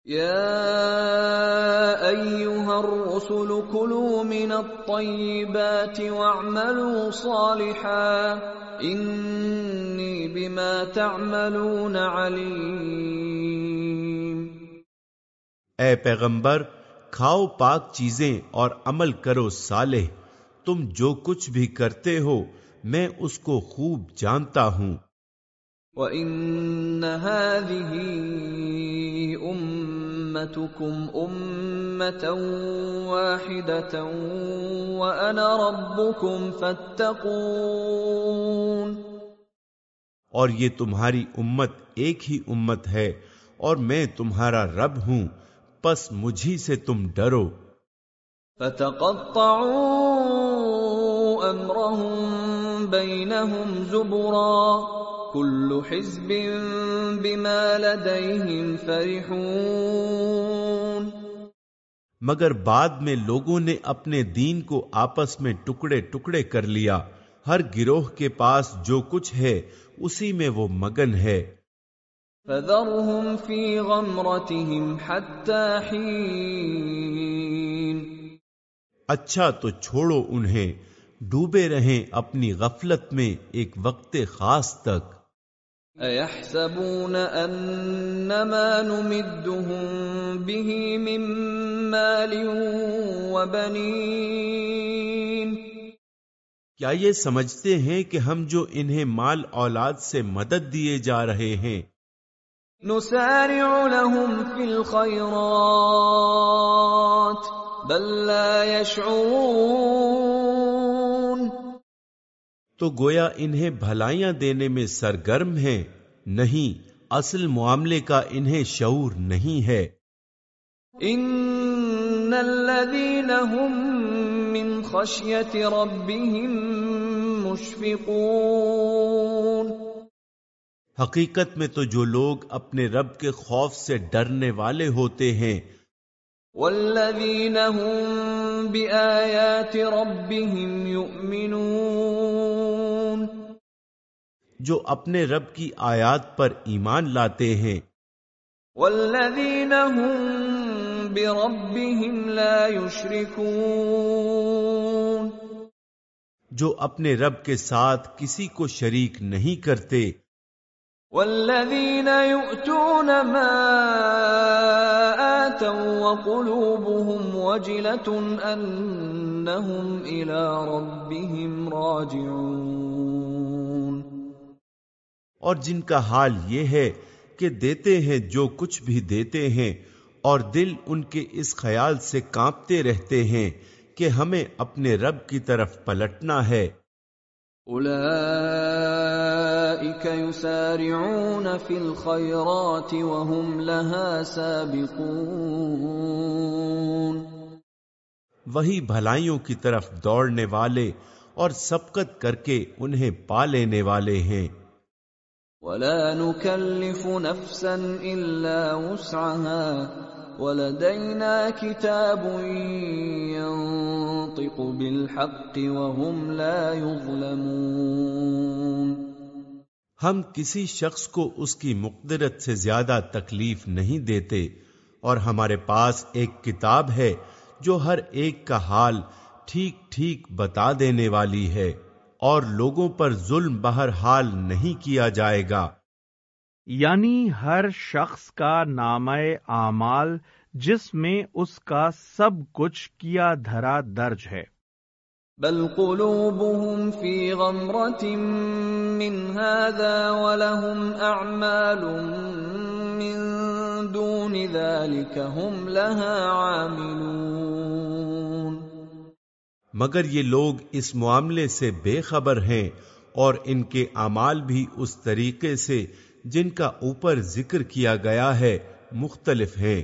يا ايها الرسل كلوا من الطيبات واعملوا صالحا اني بما تعملون عليم اے پیغمبر، کھاؤ پاک چیزیں اور عمل کرو صالح۔ تم جو کچھ بھی کرتے ہو، میں اس کو خوب جانتا ہوں۔ وَإِنَّ هَذِهِ أُمَّتُكُمْ أُمَّةً وَاحِدَةً وَأَنَا رَبُّكُمْ فَاتَّقُونَ اور یہ تمہاری امت ایک ہی امت ہے اور میں تمہارا رب ہوں پس مجھی سے تم ڈرو۔ فتقطعوا امرهم بينهم زبرا۔ كل حزب بما لديهم فرحون۔ مگر بعد میں لوگوں نے اپنے دین کو آپس میں ٹکڑے ٹکڑے کر لیا۔ ہر گروہ کے پاس جو کچھ ہے اسی میں وہ مگن ہے۔ فذرهم في غمرتهم حتى حين۔ اچھا تو چھوڑو انہیں ڈوبے رہیں اپنی غفلت میں ایک وقت خاص تک۔ ايحسبون انما نمدهم به من مال وبنين کیا یہ سمجھتے ہیں کہ ہم جو انہیں مال اولاد سے مدد دیے جا رہے ہیں؟ نسارع لهم في الخيرات بل لا يشعرون تو گویا انہیں بھلائیاں دینے میں سرگرم ہیں نہیں اصل معاملے کا انہیں شعور نہیں ہے۔ ان الذين هم من خشيه ربهم مشفقون۔ حقیقت میں تو جو لوگ اپنے رب کے خوف سے ڈرنے والے ہوتے ہیں۔ والذين هم بآيات ربهم يؤمنون جو اپنے رب کی آیات پر ایمان لاتے ہیں۔ والذين هم بربهم لا يشركون۔ جو اپنے رب کے ساتھ کسی کو شریک نہیں کرتے۔ والذين يؤتون ما آتوا وقلوبهم وجلة إلى ربهم راجعون۔ اور جن کا حال یہ ہے کہ دیتے ہیں جو کچھ بھی دیتے ہیں اور دل ان کے اس خیال سے کانپتے رہتے ہیں کہ ہمیں اپنے رب کی طرف پلٹنا ہے۔ أولئك يسارعون في الخيرات وهم لها سابقون۔ وہی بھلائیوں کی طرف دوڑنے والے اور سبقت کر کے انہیں پا لینے والے ہیں۔ ولا نكلف نفسا إلا وسعها ولدينا كتاب ينطق بالحق وهم لا يظلمون ہم کسی شخص کو اس کی مقدرت سے زیادہ تکلیف نہیں دیتے اور ہمارے پاس ایک کتاب ہے جو ہر ایک کا حال ٹھیک ٹھیک بتا دینے والی ہے۔ اور لوگوں پر ظلم بہر حال نہیں کیا جائے گا۔ یعنی ہر شخص کا نام اعمال جس میں اس کا سب کچھ کیا دھرا درج ہے۔ بل قلوبهم في غمرة من هذا ولهم أعمال من دون ذلك هم لها عاملون۔ مگر یہ لوگ اس معاملے سے بے خبر ہیں اور ان کے اعمال بھی اس طریقے سے جن کا اوپر ذکر کیا گیا ہے مختلف ہیں۔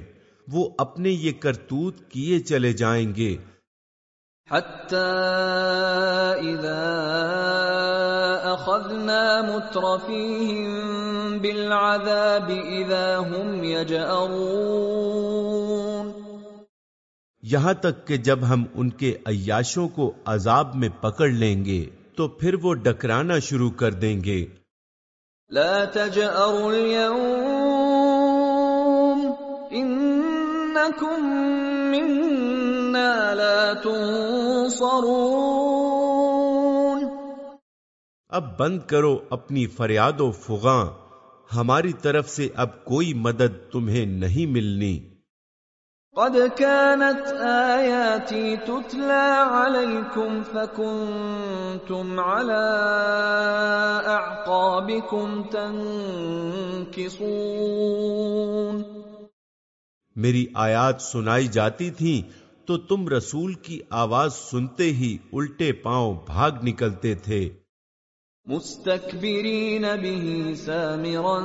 وہ اپنے یہ کرتوت کیے چلے جائیں گے۔ حتى إذا أخذنا مترفيهم بالعذاب إذا هم يجأرون یہاں تک کہ جب ہم ان کے عیاشوں کو عذاب میں پکڑ لیں گے تو پھر وہ ڈکرانا شروع کر دیں گے۔ لا تجأروا اليوم إنكم منا لا تنصرون۔ اب بند کرو اپنی فریاد و فغاں ہماری طرف سے اب کوئی مدد تمہیں نہیں ملنی۔ قد كانت آياتي تتلى عليكم فكنتم على أعقابكم تنكصون میری آیات سنائی جاتی تھیں تو تم رسول کی آواز سنتے ہی الٹے پاؤں بھاگ نکلتے تھے۔ مستكبرين به سامرا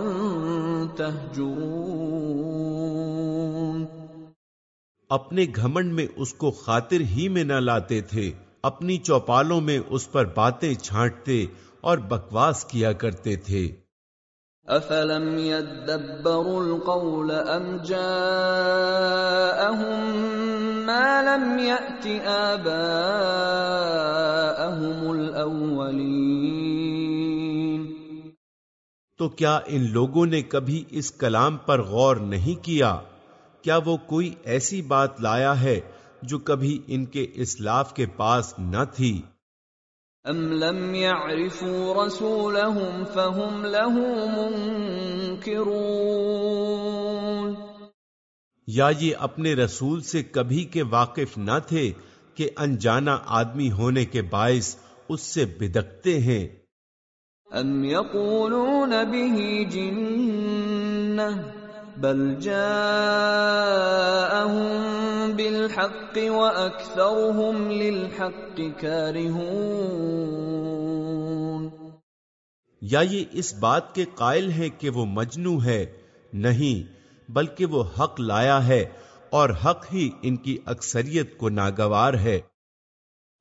تهجرون۔ اپنے گھمنڈ میں اس کو خاطر ہی میں نہ لاتے تھے اپنی چوپالوں میں اس پر باتیں چھانٹتے اور بکواس کیا کرتے تھے۔ افلم يدبروا القول ام جاءهم ما لم يأت آباءهم الاولين تو کیا ان لوگوں نے کبھی اس کلام پر غور نہیں کیا؟ کیا وہ کوئی ایسی بات لایا ہے جو کبھی ان کے اسلاف کے پاس نہ تھی؟ ام لم يعرفوا رسولهم فهم له منكرون۔ یا یہ اپنے رسول سے کبھی کے واقف نہ تھے کہ انجانا آدمی ہونے کے باعث اس سے بدکتے ہیں؟ ام یقولون به جنہ بل جاءهم بالحق واکثرهم للحق کارہون یا یہ اس بات کے قائل ہیں کہ وہ مجنو ہے نہیں بلکہ وہ حق لایا ہے اور حق ہی ان کی اکثریت کو ناگوار ہے۔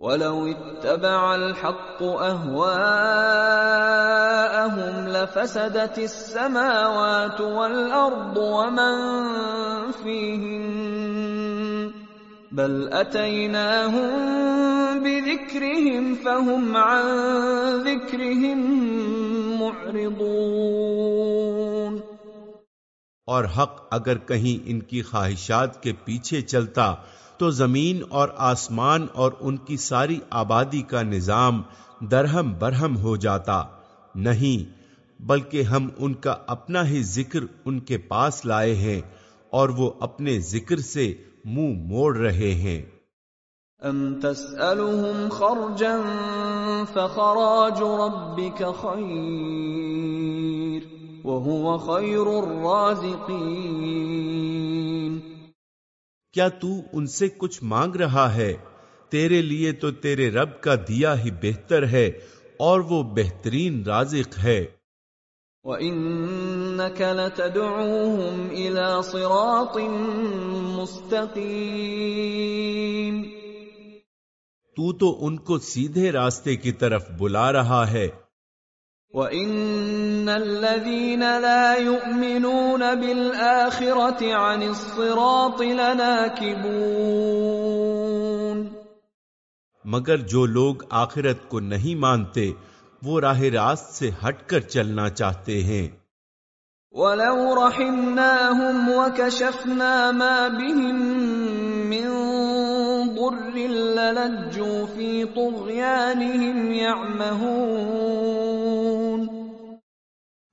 ولو اتبع الحق اهواءهم لفسدت السماوات والارض ومن فيهن بل اتيناهم بذكرهم فهم عن ذكرهم معرضون اور حق اگر کہیں ان کی خواہشات کے پیچھے چلتا تو زمین اور آسمان اور ان کی ساری آبادی کا نظام درہم برہم ہو جاتا۔ نہیں بلکہ ہم ان کا اپنا ہی ذکر ان کے پاس لائے ہیں اور وہ اپنے ذکر سے منہ موڑ رہے ہیں۔ ام تسألهم خرجا فخراج ربك خير وهو خير الرازقين۔ کیا تو ان سے کچھ مانگ رہا ہے؟ تیرے لیے تو تیرے رب کا دیا ہی بہتر ہے اور وہ بہترین رازق ہے۔ وَإِنَّكَ لَتَدْعُوهُمْ إِلَى صِرَاطٍ مُسْتَقِيمٍ۔ تو تو ان کو سیدھے راستے کی طرف بلا رہا ہے۔ وَإِنَّ الَّذِينَ لَا يُؤْمِنُونَ بِالْآخِرَةِ عَنِ الصِّرَاطِ لَنَاكِبُونَ۔ مگر جو لوگ آخرت کو نہیں مانتے وہ راہ راست سے ہٹ کر چلنا چاہتے ہیں۔ وَلَوْ رَحِمْنَاهُمْ وَكَشَفْنَا مَا بِهِمْ مِنْ ضُرٍّ لَلَجُّوا فِي طُغْيَانِهِمْ يَعْمَهُونَ۔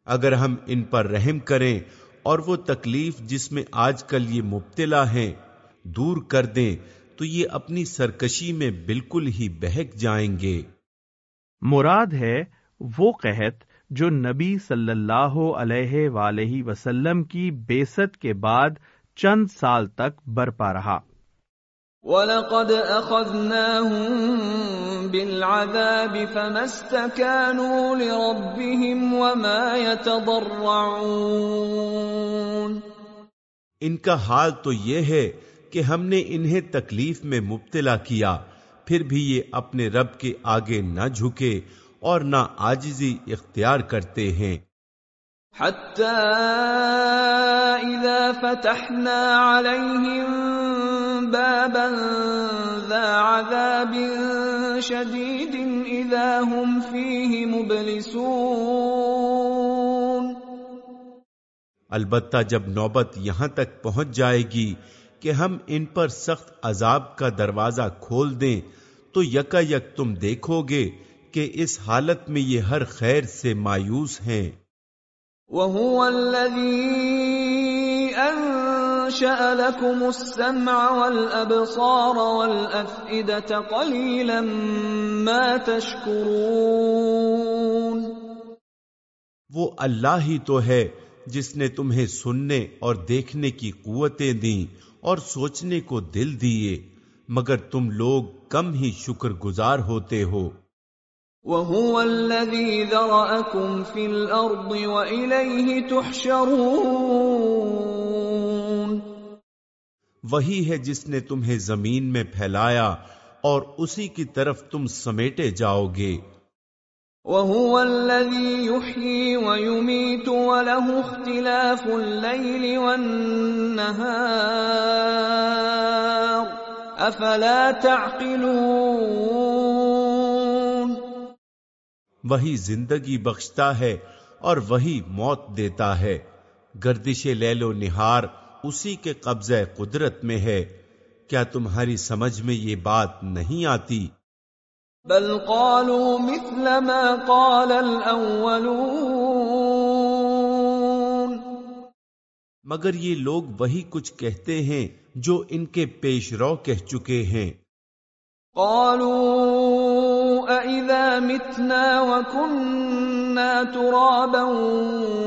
اگر ہم ان پر رحم کریں اور وہ تکلیف جس میں آج کل یہ مبتلا ہیں دور کر دیں تو یہ اپنی سرکشی میں بالکل ہی بہک جائیں گے۔ مراد ہے وہ قحط جو نبی صلی اللہ علیہ وآلہ وسلم کی بیست کے بعد چند سال تک برپا رہا۔ وَلَقَدْ أَخَذْنَاهُمْ بِالْعَذَابِ فَمَا اسْتَكَانُوا لِرَبِّهِمْ وَمَا يَتَضَرَّعُونَ۔ ان کا حال تو یہ ہے کہ ہم نے انہیں تکلیف میں مبتلا کیا پھر بھی یہ اپنے رب کے آگے نہ جھکے اور نہ آجزی اختیار کرتے ہیں۔ حتى إذا فتحنا عليهم بابا ذا عذاب شديد إذا هم فيه مبلسون۔ البتہ جب نوبت یہاں تک پہنچ جائے گی کہ ہم ان پر سخت عذاب کا دروازہ کھول دیں تو یکا یک تم دیکھو گے کہ اس حالت میں یہ ہر خیر سے مایوس ہیں۔ وهو الذي أنشأ لكم السمع والأبصار والأفئدة قليلا ما تشكرون۔ وہ اللہ ہی تو ہے جس نے تمہیں سننے اور دیکھنے کی قوتیں دیں۔ اور سوچنے کو دل دیے مگر تم لوگ کم ہی شکر گزار ہوتے ہو۔ وهو الذي ذرأكم في الأرض وإليه تحشرون۔ وہی ہے جس نے تمہیں زمین میں پھیلایا اور اسی کی طرف تم سمیٹے جاؤ گے۔ وهو الذي يحيي ويميت وله اختلاف الليل والنهار أفلا تعقلون وہی زندگی بخشتا ہے اور وہی موت دیتا ہے۔ گردش لیل و نہار اسی کے قبضہ قدرت میں ہے۔ کیا تمہاری سمجھ میں یہ بات نہیں آتی؟ بل قالوا مثل ما قال الأولون. مگر یہ لوگ وہی کچھ کہتے ہیں جو ان کے پیش رو کہہ چکے ہیں۔ قالوا أَإِذَا مِتْنَا وَكُنَّا تُرَابًا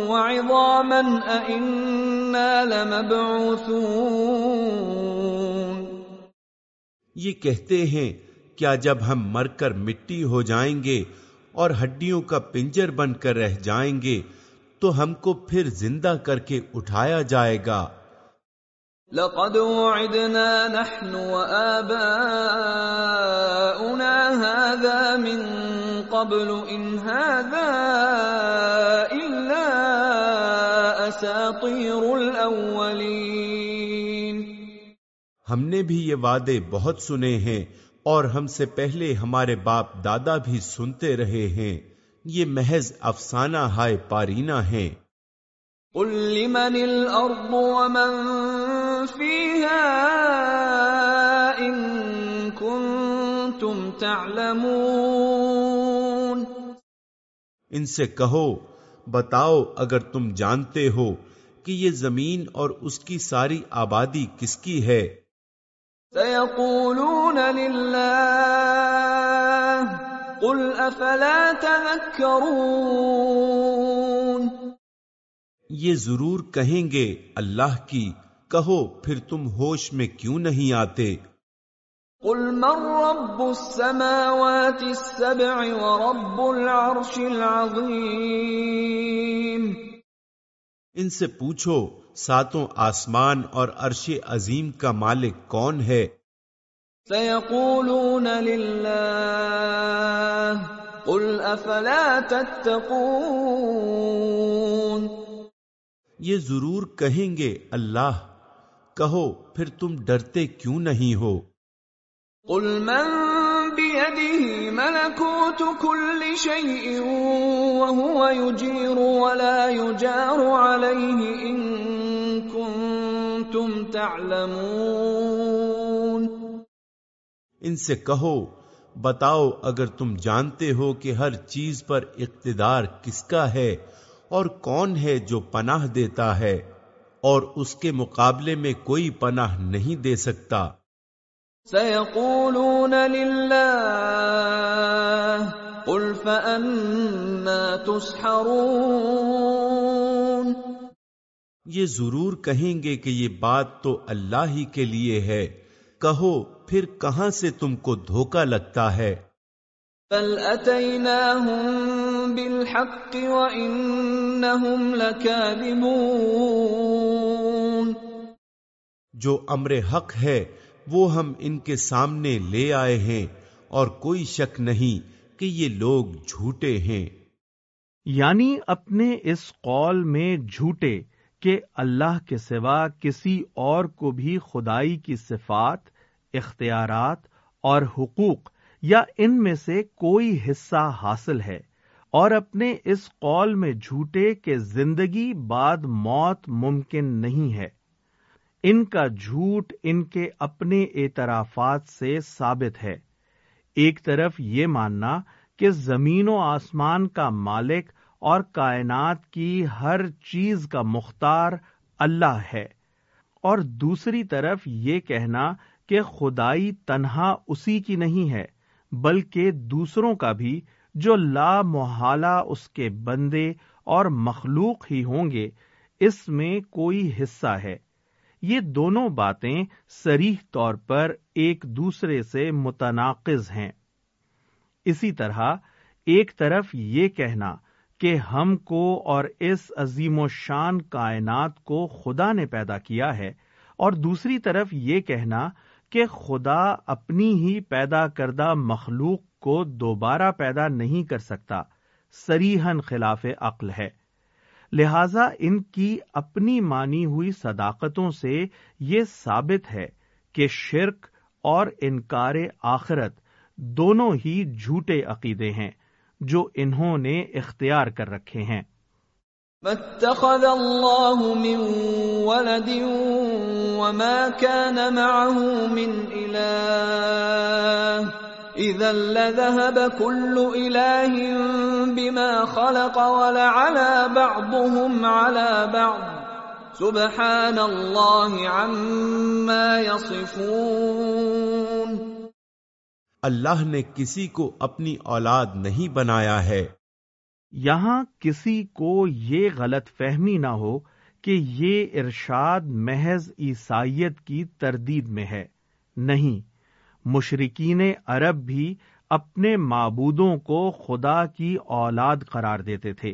وَعِظَامًا أَإِنَّا لَمَبْعُوثُونَ. یہ کہتے ہیں کیا جب ہم مر کر مٹی ہو جائیں گے اور ہڈیوں کا پنجر بن کر رہ جائیں گے تو ہم کو پھر زندہ کر کے اٹھایا جائے گا۔ لقد وعدنا نحن وآباؤنا هذا من قبل إن هذا إلا أساطير الأولين۔ ہم نے بھی یہ وعدے بہت سنے ہیں۔ اور ہم سے پہلے ہمارے باپ دادا بھی سنتے رہے ہیں۔ یہ محض افسانہ ہائے پارینہ ہیں۔ قل لمن الارض ومن فيها ان كنتم تعلمون۔ ان سے کہو بتاؤ اگر تم جانتے ہو کہ یہ زمین اور اس کی ساری آبادی کس کی ہے۔ سيقولون لله قل افلا تذكرون یہ ضرور کہیں گے اللہ کی کہو پھر تم ہوش میں کیوں نہیں آتے؟ قل من رب السماوات السبع ورب العرش العظیم ان سے پوچھو ساتوں آسمان اور عرش عظیم کا مالک کون ہے؟ سيقولون لله قل افلا تتقون۔ یہ ضرور کہیں گے اللہ کہو پھر تم ڈرتے کیوں نہیں ہو؟ قل من بيده ملكوت كل شيء وهو يجير ولا يجار عليه إن كنتم تعلمون۔ ان سے کہو بتاؤ اگر تم جانتے ہو کہ ہر چیز پر اقتدار کس کا ہے اور کون ہے جو پناہ دیتا ہے اور اس کے مقابلے میں کوئی پناہ نہیں دے سکتا۔ سيقولون لله قل فأنا تسحرون۔ یہ ضرور کہیں گے کہ یہ بات تو اللہ ہی کے لیے ہے۔ کہو پھر کہاں سے تم کو دھوکا لگتا ہے؟ بل بالحق جو امر حق ہے وہ ہم ان کے سامنے لے آئے ہیں اور کوئی شک نہیں کہ یہ لوگ جھوٹے ہیں۔ یعنی اپنے اس قول میں جھوٹے کہ اللہ کے سوا کسی اور کو بھی خدائی کی صفات، اختیارات اور حقوق یا ان میں سے کوئی حصہ حاصل ہے اور اپنے اس قول میں جھوٹے کہ زندگی بعد موت ممکن نہیں ہے۔ ان کا جھوٹ ان کے اپنے اعترافات سے ثابت ہے۔ ایک طرف یہ ماننا کہ زمین و آسمان کا مالک اور کائنات کی ہر چیز کا مختار اللہ ہے۔ اور دوسری طرف یہ کہنا کہ خدائی تنہا اسی کی نہیں ہے، بلکہ دوسروں کا بھی، جو لا محالہ اس کے بندے اور مخلوق ہی ہوں گے، اس میں کوئی حصہ ہے۔ یہ دونوں باتیں سریح طور پر ایک دوسرے سے متناقض ہیں۔ اسی طرح ایک طرف یہ کہنا کہ ہم کو اور اس عظیم و شان کائنات کو خدا نے پیدا کیا ہے۔ اور دوسری طرف یہ کہنا کہ خدا اپنی ہی پیدا کردہ مخلوق کو دوبارہ پیدا نہیں کر سکتا سریحن خلاف عقل ہے۔ لہذا ان کی اپنی مانی ہوئی صداقتوں سے یہ ثابت ہے کہ شرک اور انکار آخرت دونوں ہی جھوٹے عقیدے ہیں۔ جو انہوں نے اختیار کر رکھے ہیں۔ اتخذ الله من ولد وما كان معه من إله إذا لذهب كل إله بما خلق ولعلى بعضهم على بعض سبحان الله عما يصفون اللہ نے کسی کو اپنی اولاد نہیں بنایا ہے۔ یہاں کسی کو یہ غلط فہمی نہ ہو کہ یہ ارشاد محض عیسائیت کی تردید میں ہے۔ نہیں مشرقین عرب بھی اپنے معبودوں کو خدا کی اولاد قرار دیتے تھے۔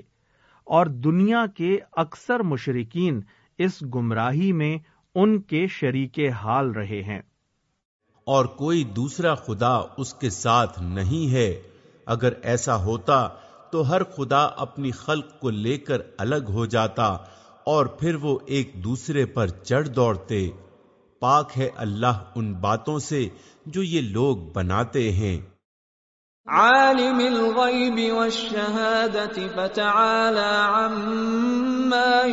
اور دنیا کے اکثر مشرقین اس گمراہی میں ان کے شریک حال رہے ہیں۔ اور کوئی دوسرا خدا اس کے ساتھ نہیں ہے۔ اگر ایسا ہوتا تو ہر خدا اپنی خلق کو لے کر الگ ہو جاتا اور پھر وہ ایک دوسرے پر چڑھ دوڑتے۔ پاک ہے اللہ ان باتوں سے جو یہ لوگ بناتے ہیں۔ عالم الغیب عما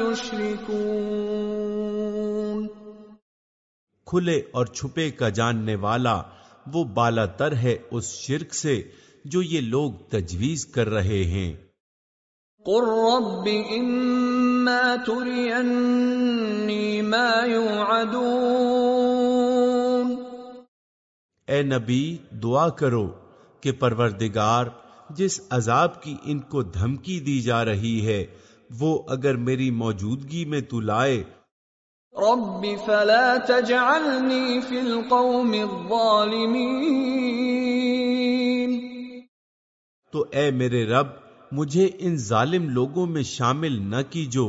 کھلے اور چھپے کا جاننے والا وہ بالا تر ہے اس شرک سے جو یہ لوگ تجویز کر رہے ہیں۔ قل رب اما ترینی ما اے نبی دعا کرو کہ پروردگار جس عذاب کی ان کو دھمکی دی جا رہی ہے وہ اگر میری موجودگی میں تو لائے رب فلا تجعلنی فی القوم الظالمین تو اے میرے رب مجھے ان ظالم لوگوں میں شامل نہ کیجو۔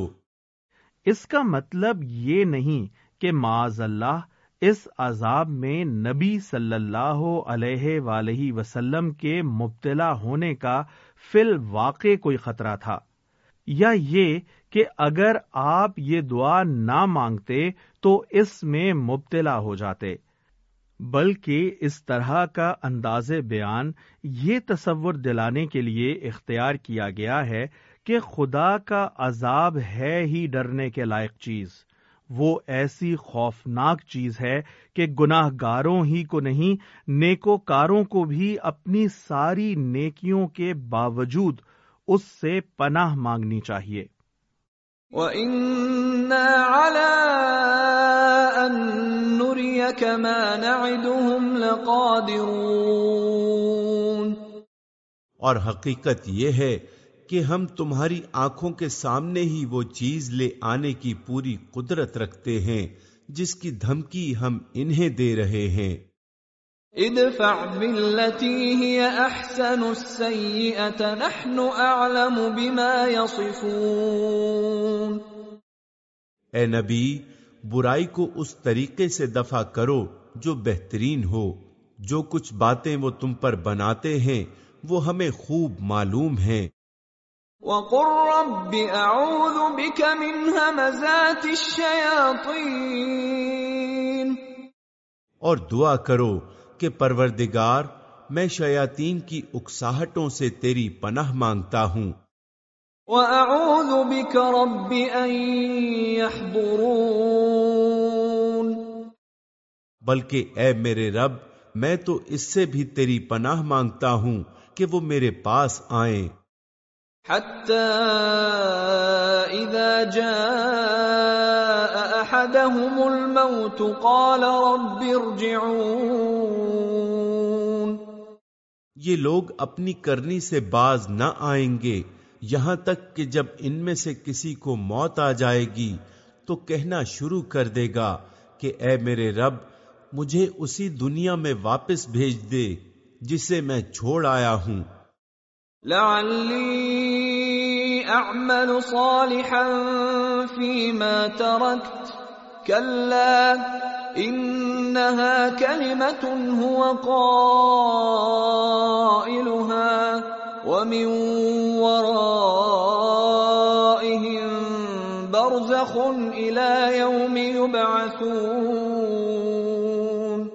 اس کا مطلب یہ نہیں کہ معاذ اللہ اس عذاب میں نبی صلی اللہ علیہ وآلہ وسلم کے مبتلا ہونے کا فی الواقع کوئی خطرہ تھا یا یہ کہ اگر آپ یہ دعا نہ مانگتے تو اس میں مبتلا ہو جاتے۔ بلکہ اس طرح کا انداز بیان یہ تصور دلانے کے لیے اختیار کیا گیا ہے کہ خدا کا عذاب ہے ہی ڈرنے کے لائق چیز۔ وہ ایسی خوفناک چیز ہے کہ گناہ گاروں ہی کو نہیں نیکو کاروں کو بھی اپنی ساری نیکیوں کے باوجود اس سے پناہ مانگنی چاہیے۔ وَإِنَّا عَلَىٰ أَن نُّرِيَكَ مَا نَعِدُهُمْ لَقَادِرُونَ اور حقیقت یہ ہے کہ ہم تمہاری آنکھوں کے سامنے ہی وہ چیز لے آنے کی پوری قدرت رکھتے ہیں جس کی دھمکی ہم انہیں دے رہے ہیں۔ ادفع بالتي هي احسن السيئه نحن اعلم بما يصفون. اے نبی برائی کو اس طریقے سے دفع کرو جو بہترین ہو۔ جو کچھ باتیں وہ تم پر بناتے ہیں وہ ہمیں خوب معلوم ہیں۔ وَقُلْ رَبِّ أَعُوذُ بِكَ مِنْ هَمَزَاتِ الشَّيَاطِينَ۔ اور دعا کرو کہ پروردگار میں شیاطین کی اکساہٹوں سے تیری پناہ مانگتا ہوں۔ وَأَعُوذُ بِكَ رَبِّ أَن يَحْضُرُونَ۔ بلکہ اے میرے رب میں تو اس سے بھی تیری پناہ مانگتا ہوں کہ وہ میرے پاس آئیں۔ حتى اذا جاء احدهم الموت قال رب ارجعون۔ یہ لوگ اپنی کرنی سے باز نہ آئیں گے۔ یہاں تک کہ جب ان میں سے کسی کو موت آ جائے گی تو کہنا شروع کر دے گا کہ اے میرے رب، مجھے اسی دنیا میں واپس بھیج دے جسے میں چھوڑ آیا ہوں۔ لعلی اعمل صالحا فيما تركت كلا انها كلمة هو قائلها ومن ورائهم برزخ الى يوم يبعثون۔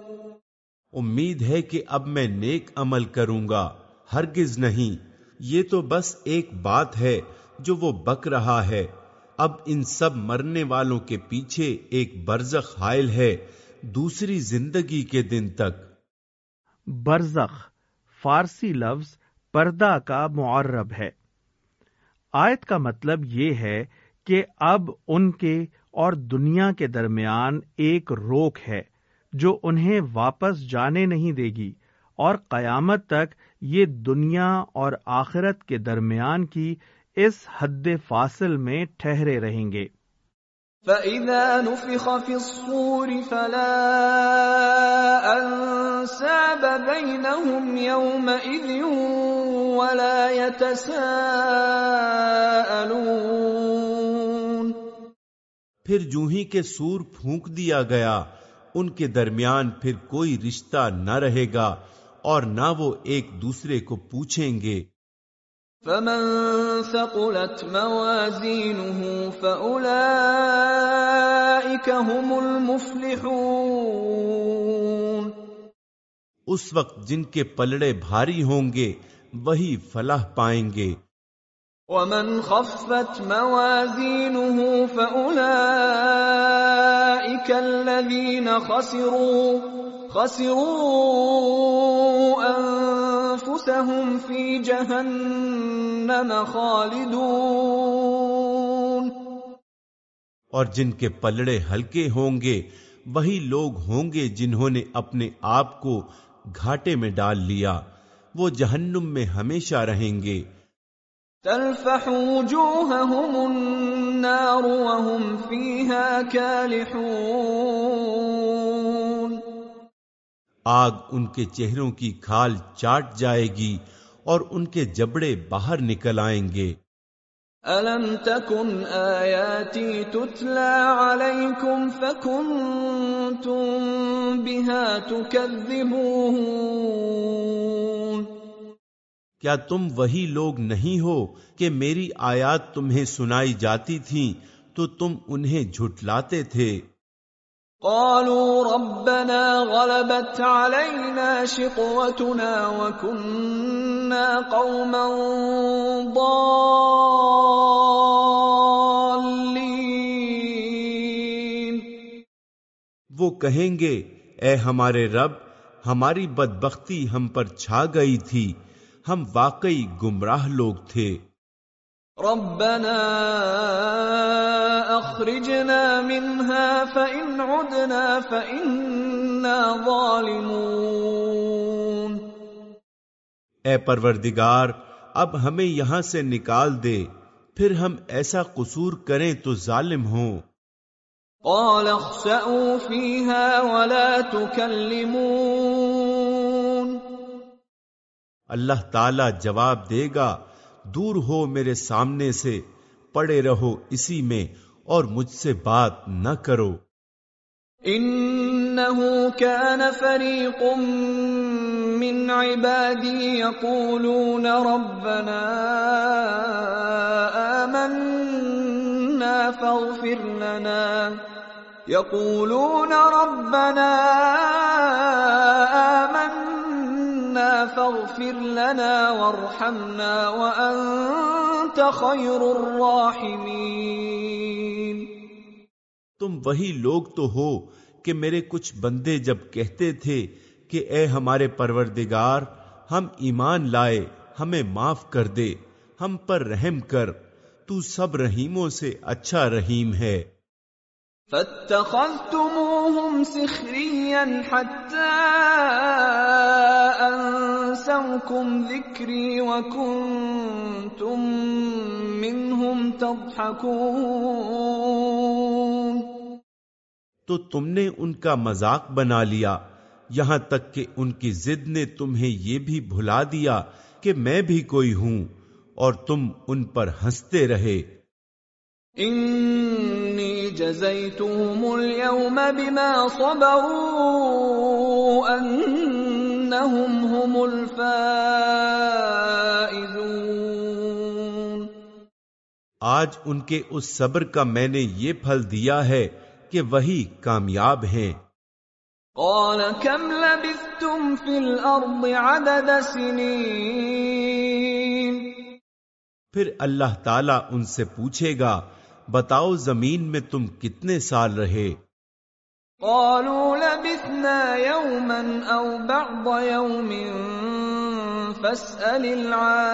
امید ہے کہ اب میں نیک عمل کروں گا، ہرگز نہیں۔ یہ تو بس ایک بات ہے جو وہ بک رہا ہے۔ اب ان سب مرنے والوں کے پیچھے ایک برزخ حائل ہے دوسری زندگی کے دن تک۔ برزخ، فارسی لفظ پردہ کا معرب ہے۔ آیت کا مطلب یہ ہے کہ اب ان کے اور دنیا کے درمیان ایک روک ہے جو انہیں واپس جانے نہیں دے گی اور قیامت تک یہ دنیا اور آخرت کے درمیان کی اس حد فاصل میں ٹھہرے رہیں گے۔ فَإِذَا نُفِخَ فِي الصُّورِ فَلَا أَنسَابَ بَيْنَهُمْ يَوْمَئِذٍ وَلَا يَتَسَاءَلُونَ۔ پھر جو ہی کے سور پھونک دیا گیا ان کے درمیان پھر کوئی رشتہ نہ رہے گا اور نہ وہ ایک دوسرے کو پوچھیں گے۔ فمن ثقلت موازينه فأولئك هم المفلحون اس وقت جن کے پلڑے بھاری ہوں گے وہی فلاح پائیں گے۔ ومن خفت موازينه فأولئك الذين خسروا خسروا أنفسهم في جهنم خالدون۔ اور جن کے پلڑے ہلکے ہوں گے وہی لوگ ہوں گے جنہوں نے اپنے آپ کو گھاٹے میں ڈال لیا۔ وہ جہنم میں ہمیشہ رہیں گے۔ تلفح وجوههم النار وهم فيها كالحون۔ آگ ان کے چہروں کی کھال چاٹ جائے گی اور ان کے جبڑے باہر نکل آئیں گے۔ أَلَمْ تَكُنْ آيَاتِي تُتْلَى عَلَيْكُمْ فَكُنْتُمْ بِهَا تُكَذِّبُونَ۔ کیا تم وہی لوگ نہیں ہو کہ میری آیات تمہیں سنائی جاتی تھیں تو تم انہیں جھٹلاتے تھے؟ قالوا ربنا غلبت علينا شقوتنا وكنا قوما ضالين. وہ کہیں گے، اے ہمارے رب، ہماری بدبختی ہم پر چھا گئی تھی، ہم واقعی گمراہ لوگ تھے۔ ربنا اخرجنا منها فإن عدنا فإنا ظالمون. اے پروردگار اب ہمیں یہاں سے نکال دے پھر ہم ایسا قصور کریں تو ظالم ہوں۔ قال اخسأوا فيها ولا تكلمون. اللہ تعالی جواب دے گا دور ہو میرے سامنے سے، پڑے رہو اسی میں اور مجھ سے بات نہ کرو۔ انه كان فريق من عبادي يقولون ربنا آمنا فاغفر لنا۔ يقولون ربنا آمنا فاغفر لنا وارحمنا وأنت خير الراحمين. تم وہی لوگ تو ہو کہ میرے کچھ بندے جب کہتے تھے کہ اے ہمارے پروردگار ہم ایمان لائے ہمیں معاف کر دے ہم پر رحم کر تو سب رحیموں سے اچھا رحیم ہے۔ فاتخذتموهم سخريا حتى أنسوكم ذكري وكنتم منهم تضحكون تو تم نے ان کا مذاق بنا لیا۔ یہاں تک کہ ان کی ضد نے تمہیں یہ بھی بھلا دیا کہ میں بھی کوئی ہوں اور تم ان پر ہنستے رہے۔ إني جزيتهم اليوم بما صبروا أنهم هم الفائزون۔ آج ان کے اس صبر کا میں نے یہ پھل دیا ہے کہ وہی کامیاب ہیں۔ قال كم لبثتم في الأرض عدد سنين۔ پھر اللہ تعالیٰ ان سے پوچھے گا بتاؤ زمین میں تم کتنے سال رہے؟ قالوا لبثنا يوما أو بعض يوم فاسأل العادين.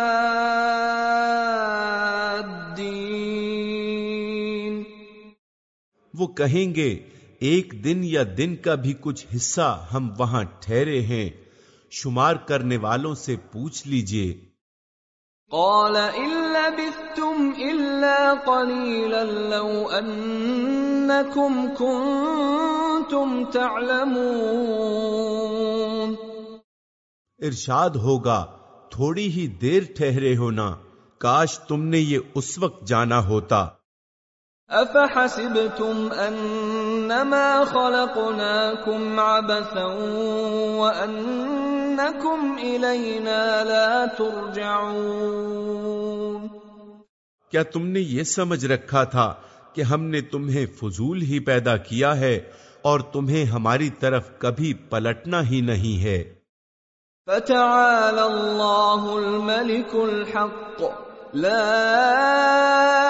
وہ کہیں گے ایک دن یا دن کا بھی کچھ حصہ ہم وہاں ٹھہرے ہیں شمار کرنے والوں سے پوچھ لیجیے۔ قال ان لبثتم الا قليلا لو انكم كنتم تعلمون۔ ارشاد ہوگا تھوڑی ہی دیر ٹھہرے ہونا کاش تم نے یہ اس وقت جانا ہوتا۔ افحسبتم انما خلقناكم عبثا وانكم الينا لا ترجعون۔ کیا تم نے یہ سمجھ رکھا تھا کہ ہم نے تمہیں فضول ہی پیدا کیا ہے اور تمہیں ہماری طرف کبھی پلٹنا ہی نہیں ہے۔ فتعالى الله الملك الحق. لا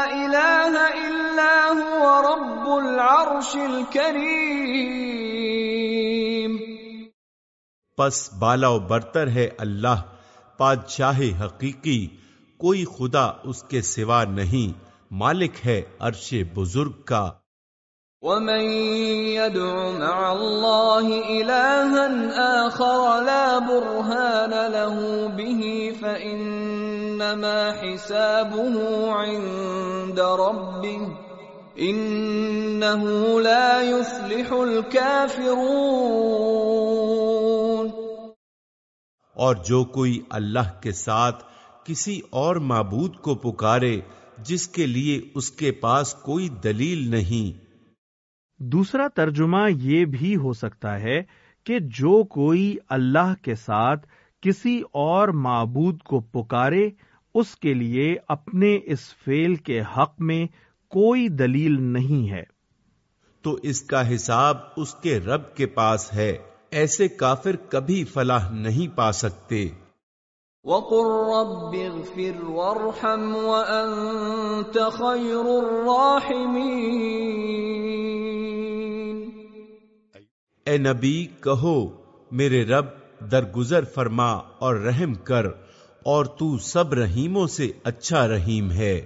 اله الا هو رب العرش الكريم. پس بالا و برتر ہے اللہ بادشاہ حقیقی کوئی خدا اس کے سوا نہیں مالک ہے عرش بزرگ کا۔ ومن يدع مع الله إلها آخر لا برهان له به فإنما حسابه عند ربه إنه لا يفلح الكافرون اور جو کوئی اللہ کے ساتھ کسی اور معبود کو پکارے جس کے لیے اس کے پاس کوئی دلیل نہیں دوسرا ترجمہ یہ بھی ہو سکتا ہے کہ جو کوئی اللہ کے ساتھ کسی اور معبود کو پکارے اس کے لیے اپنے اس فیل کے حق میں کوئی دلیل نہیں ہے۔ تو اس کا حساب اس کے رب کے پاس ہے ایسے کافر کبھی فلاح نہیں پا سکتے۔ وَقُلْ رَبِّ اغْفِرْ وَارْحَمْ وَأَنْتَ خَيْرُ الرَّاحِمِينَ۔ اے نبی، کہو، میرے رب درگزر فرما اور رحم کر، اور تو سب رحیموں سے اچھا رحیم ہے۔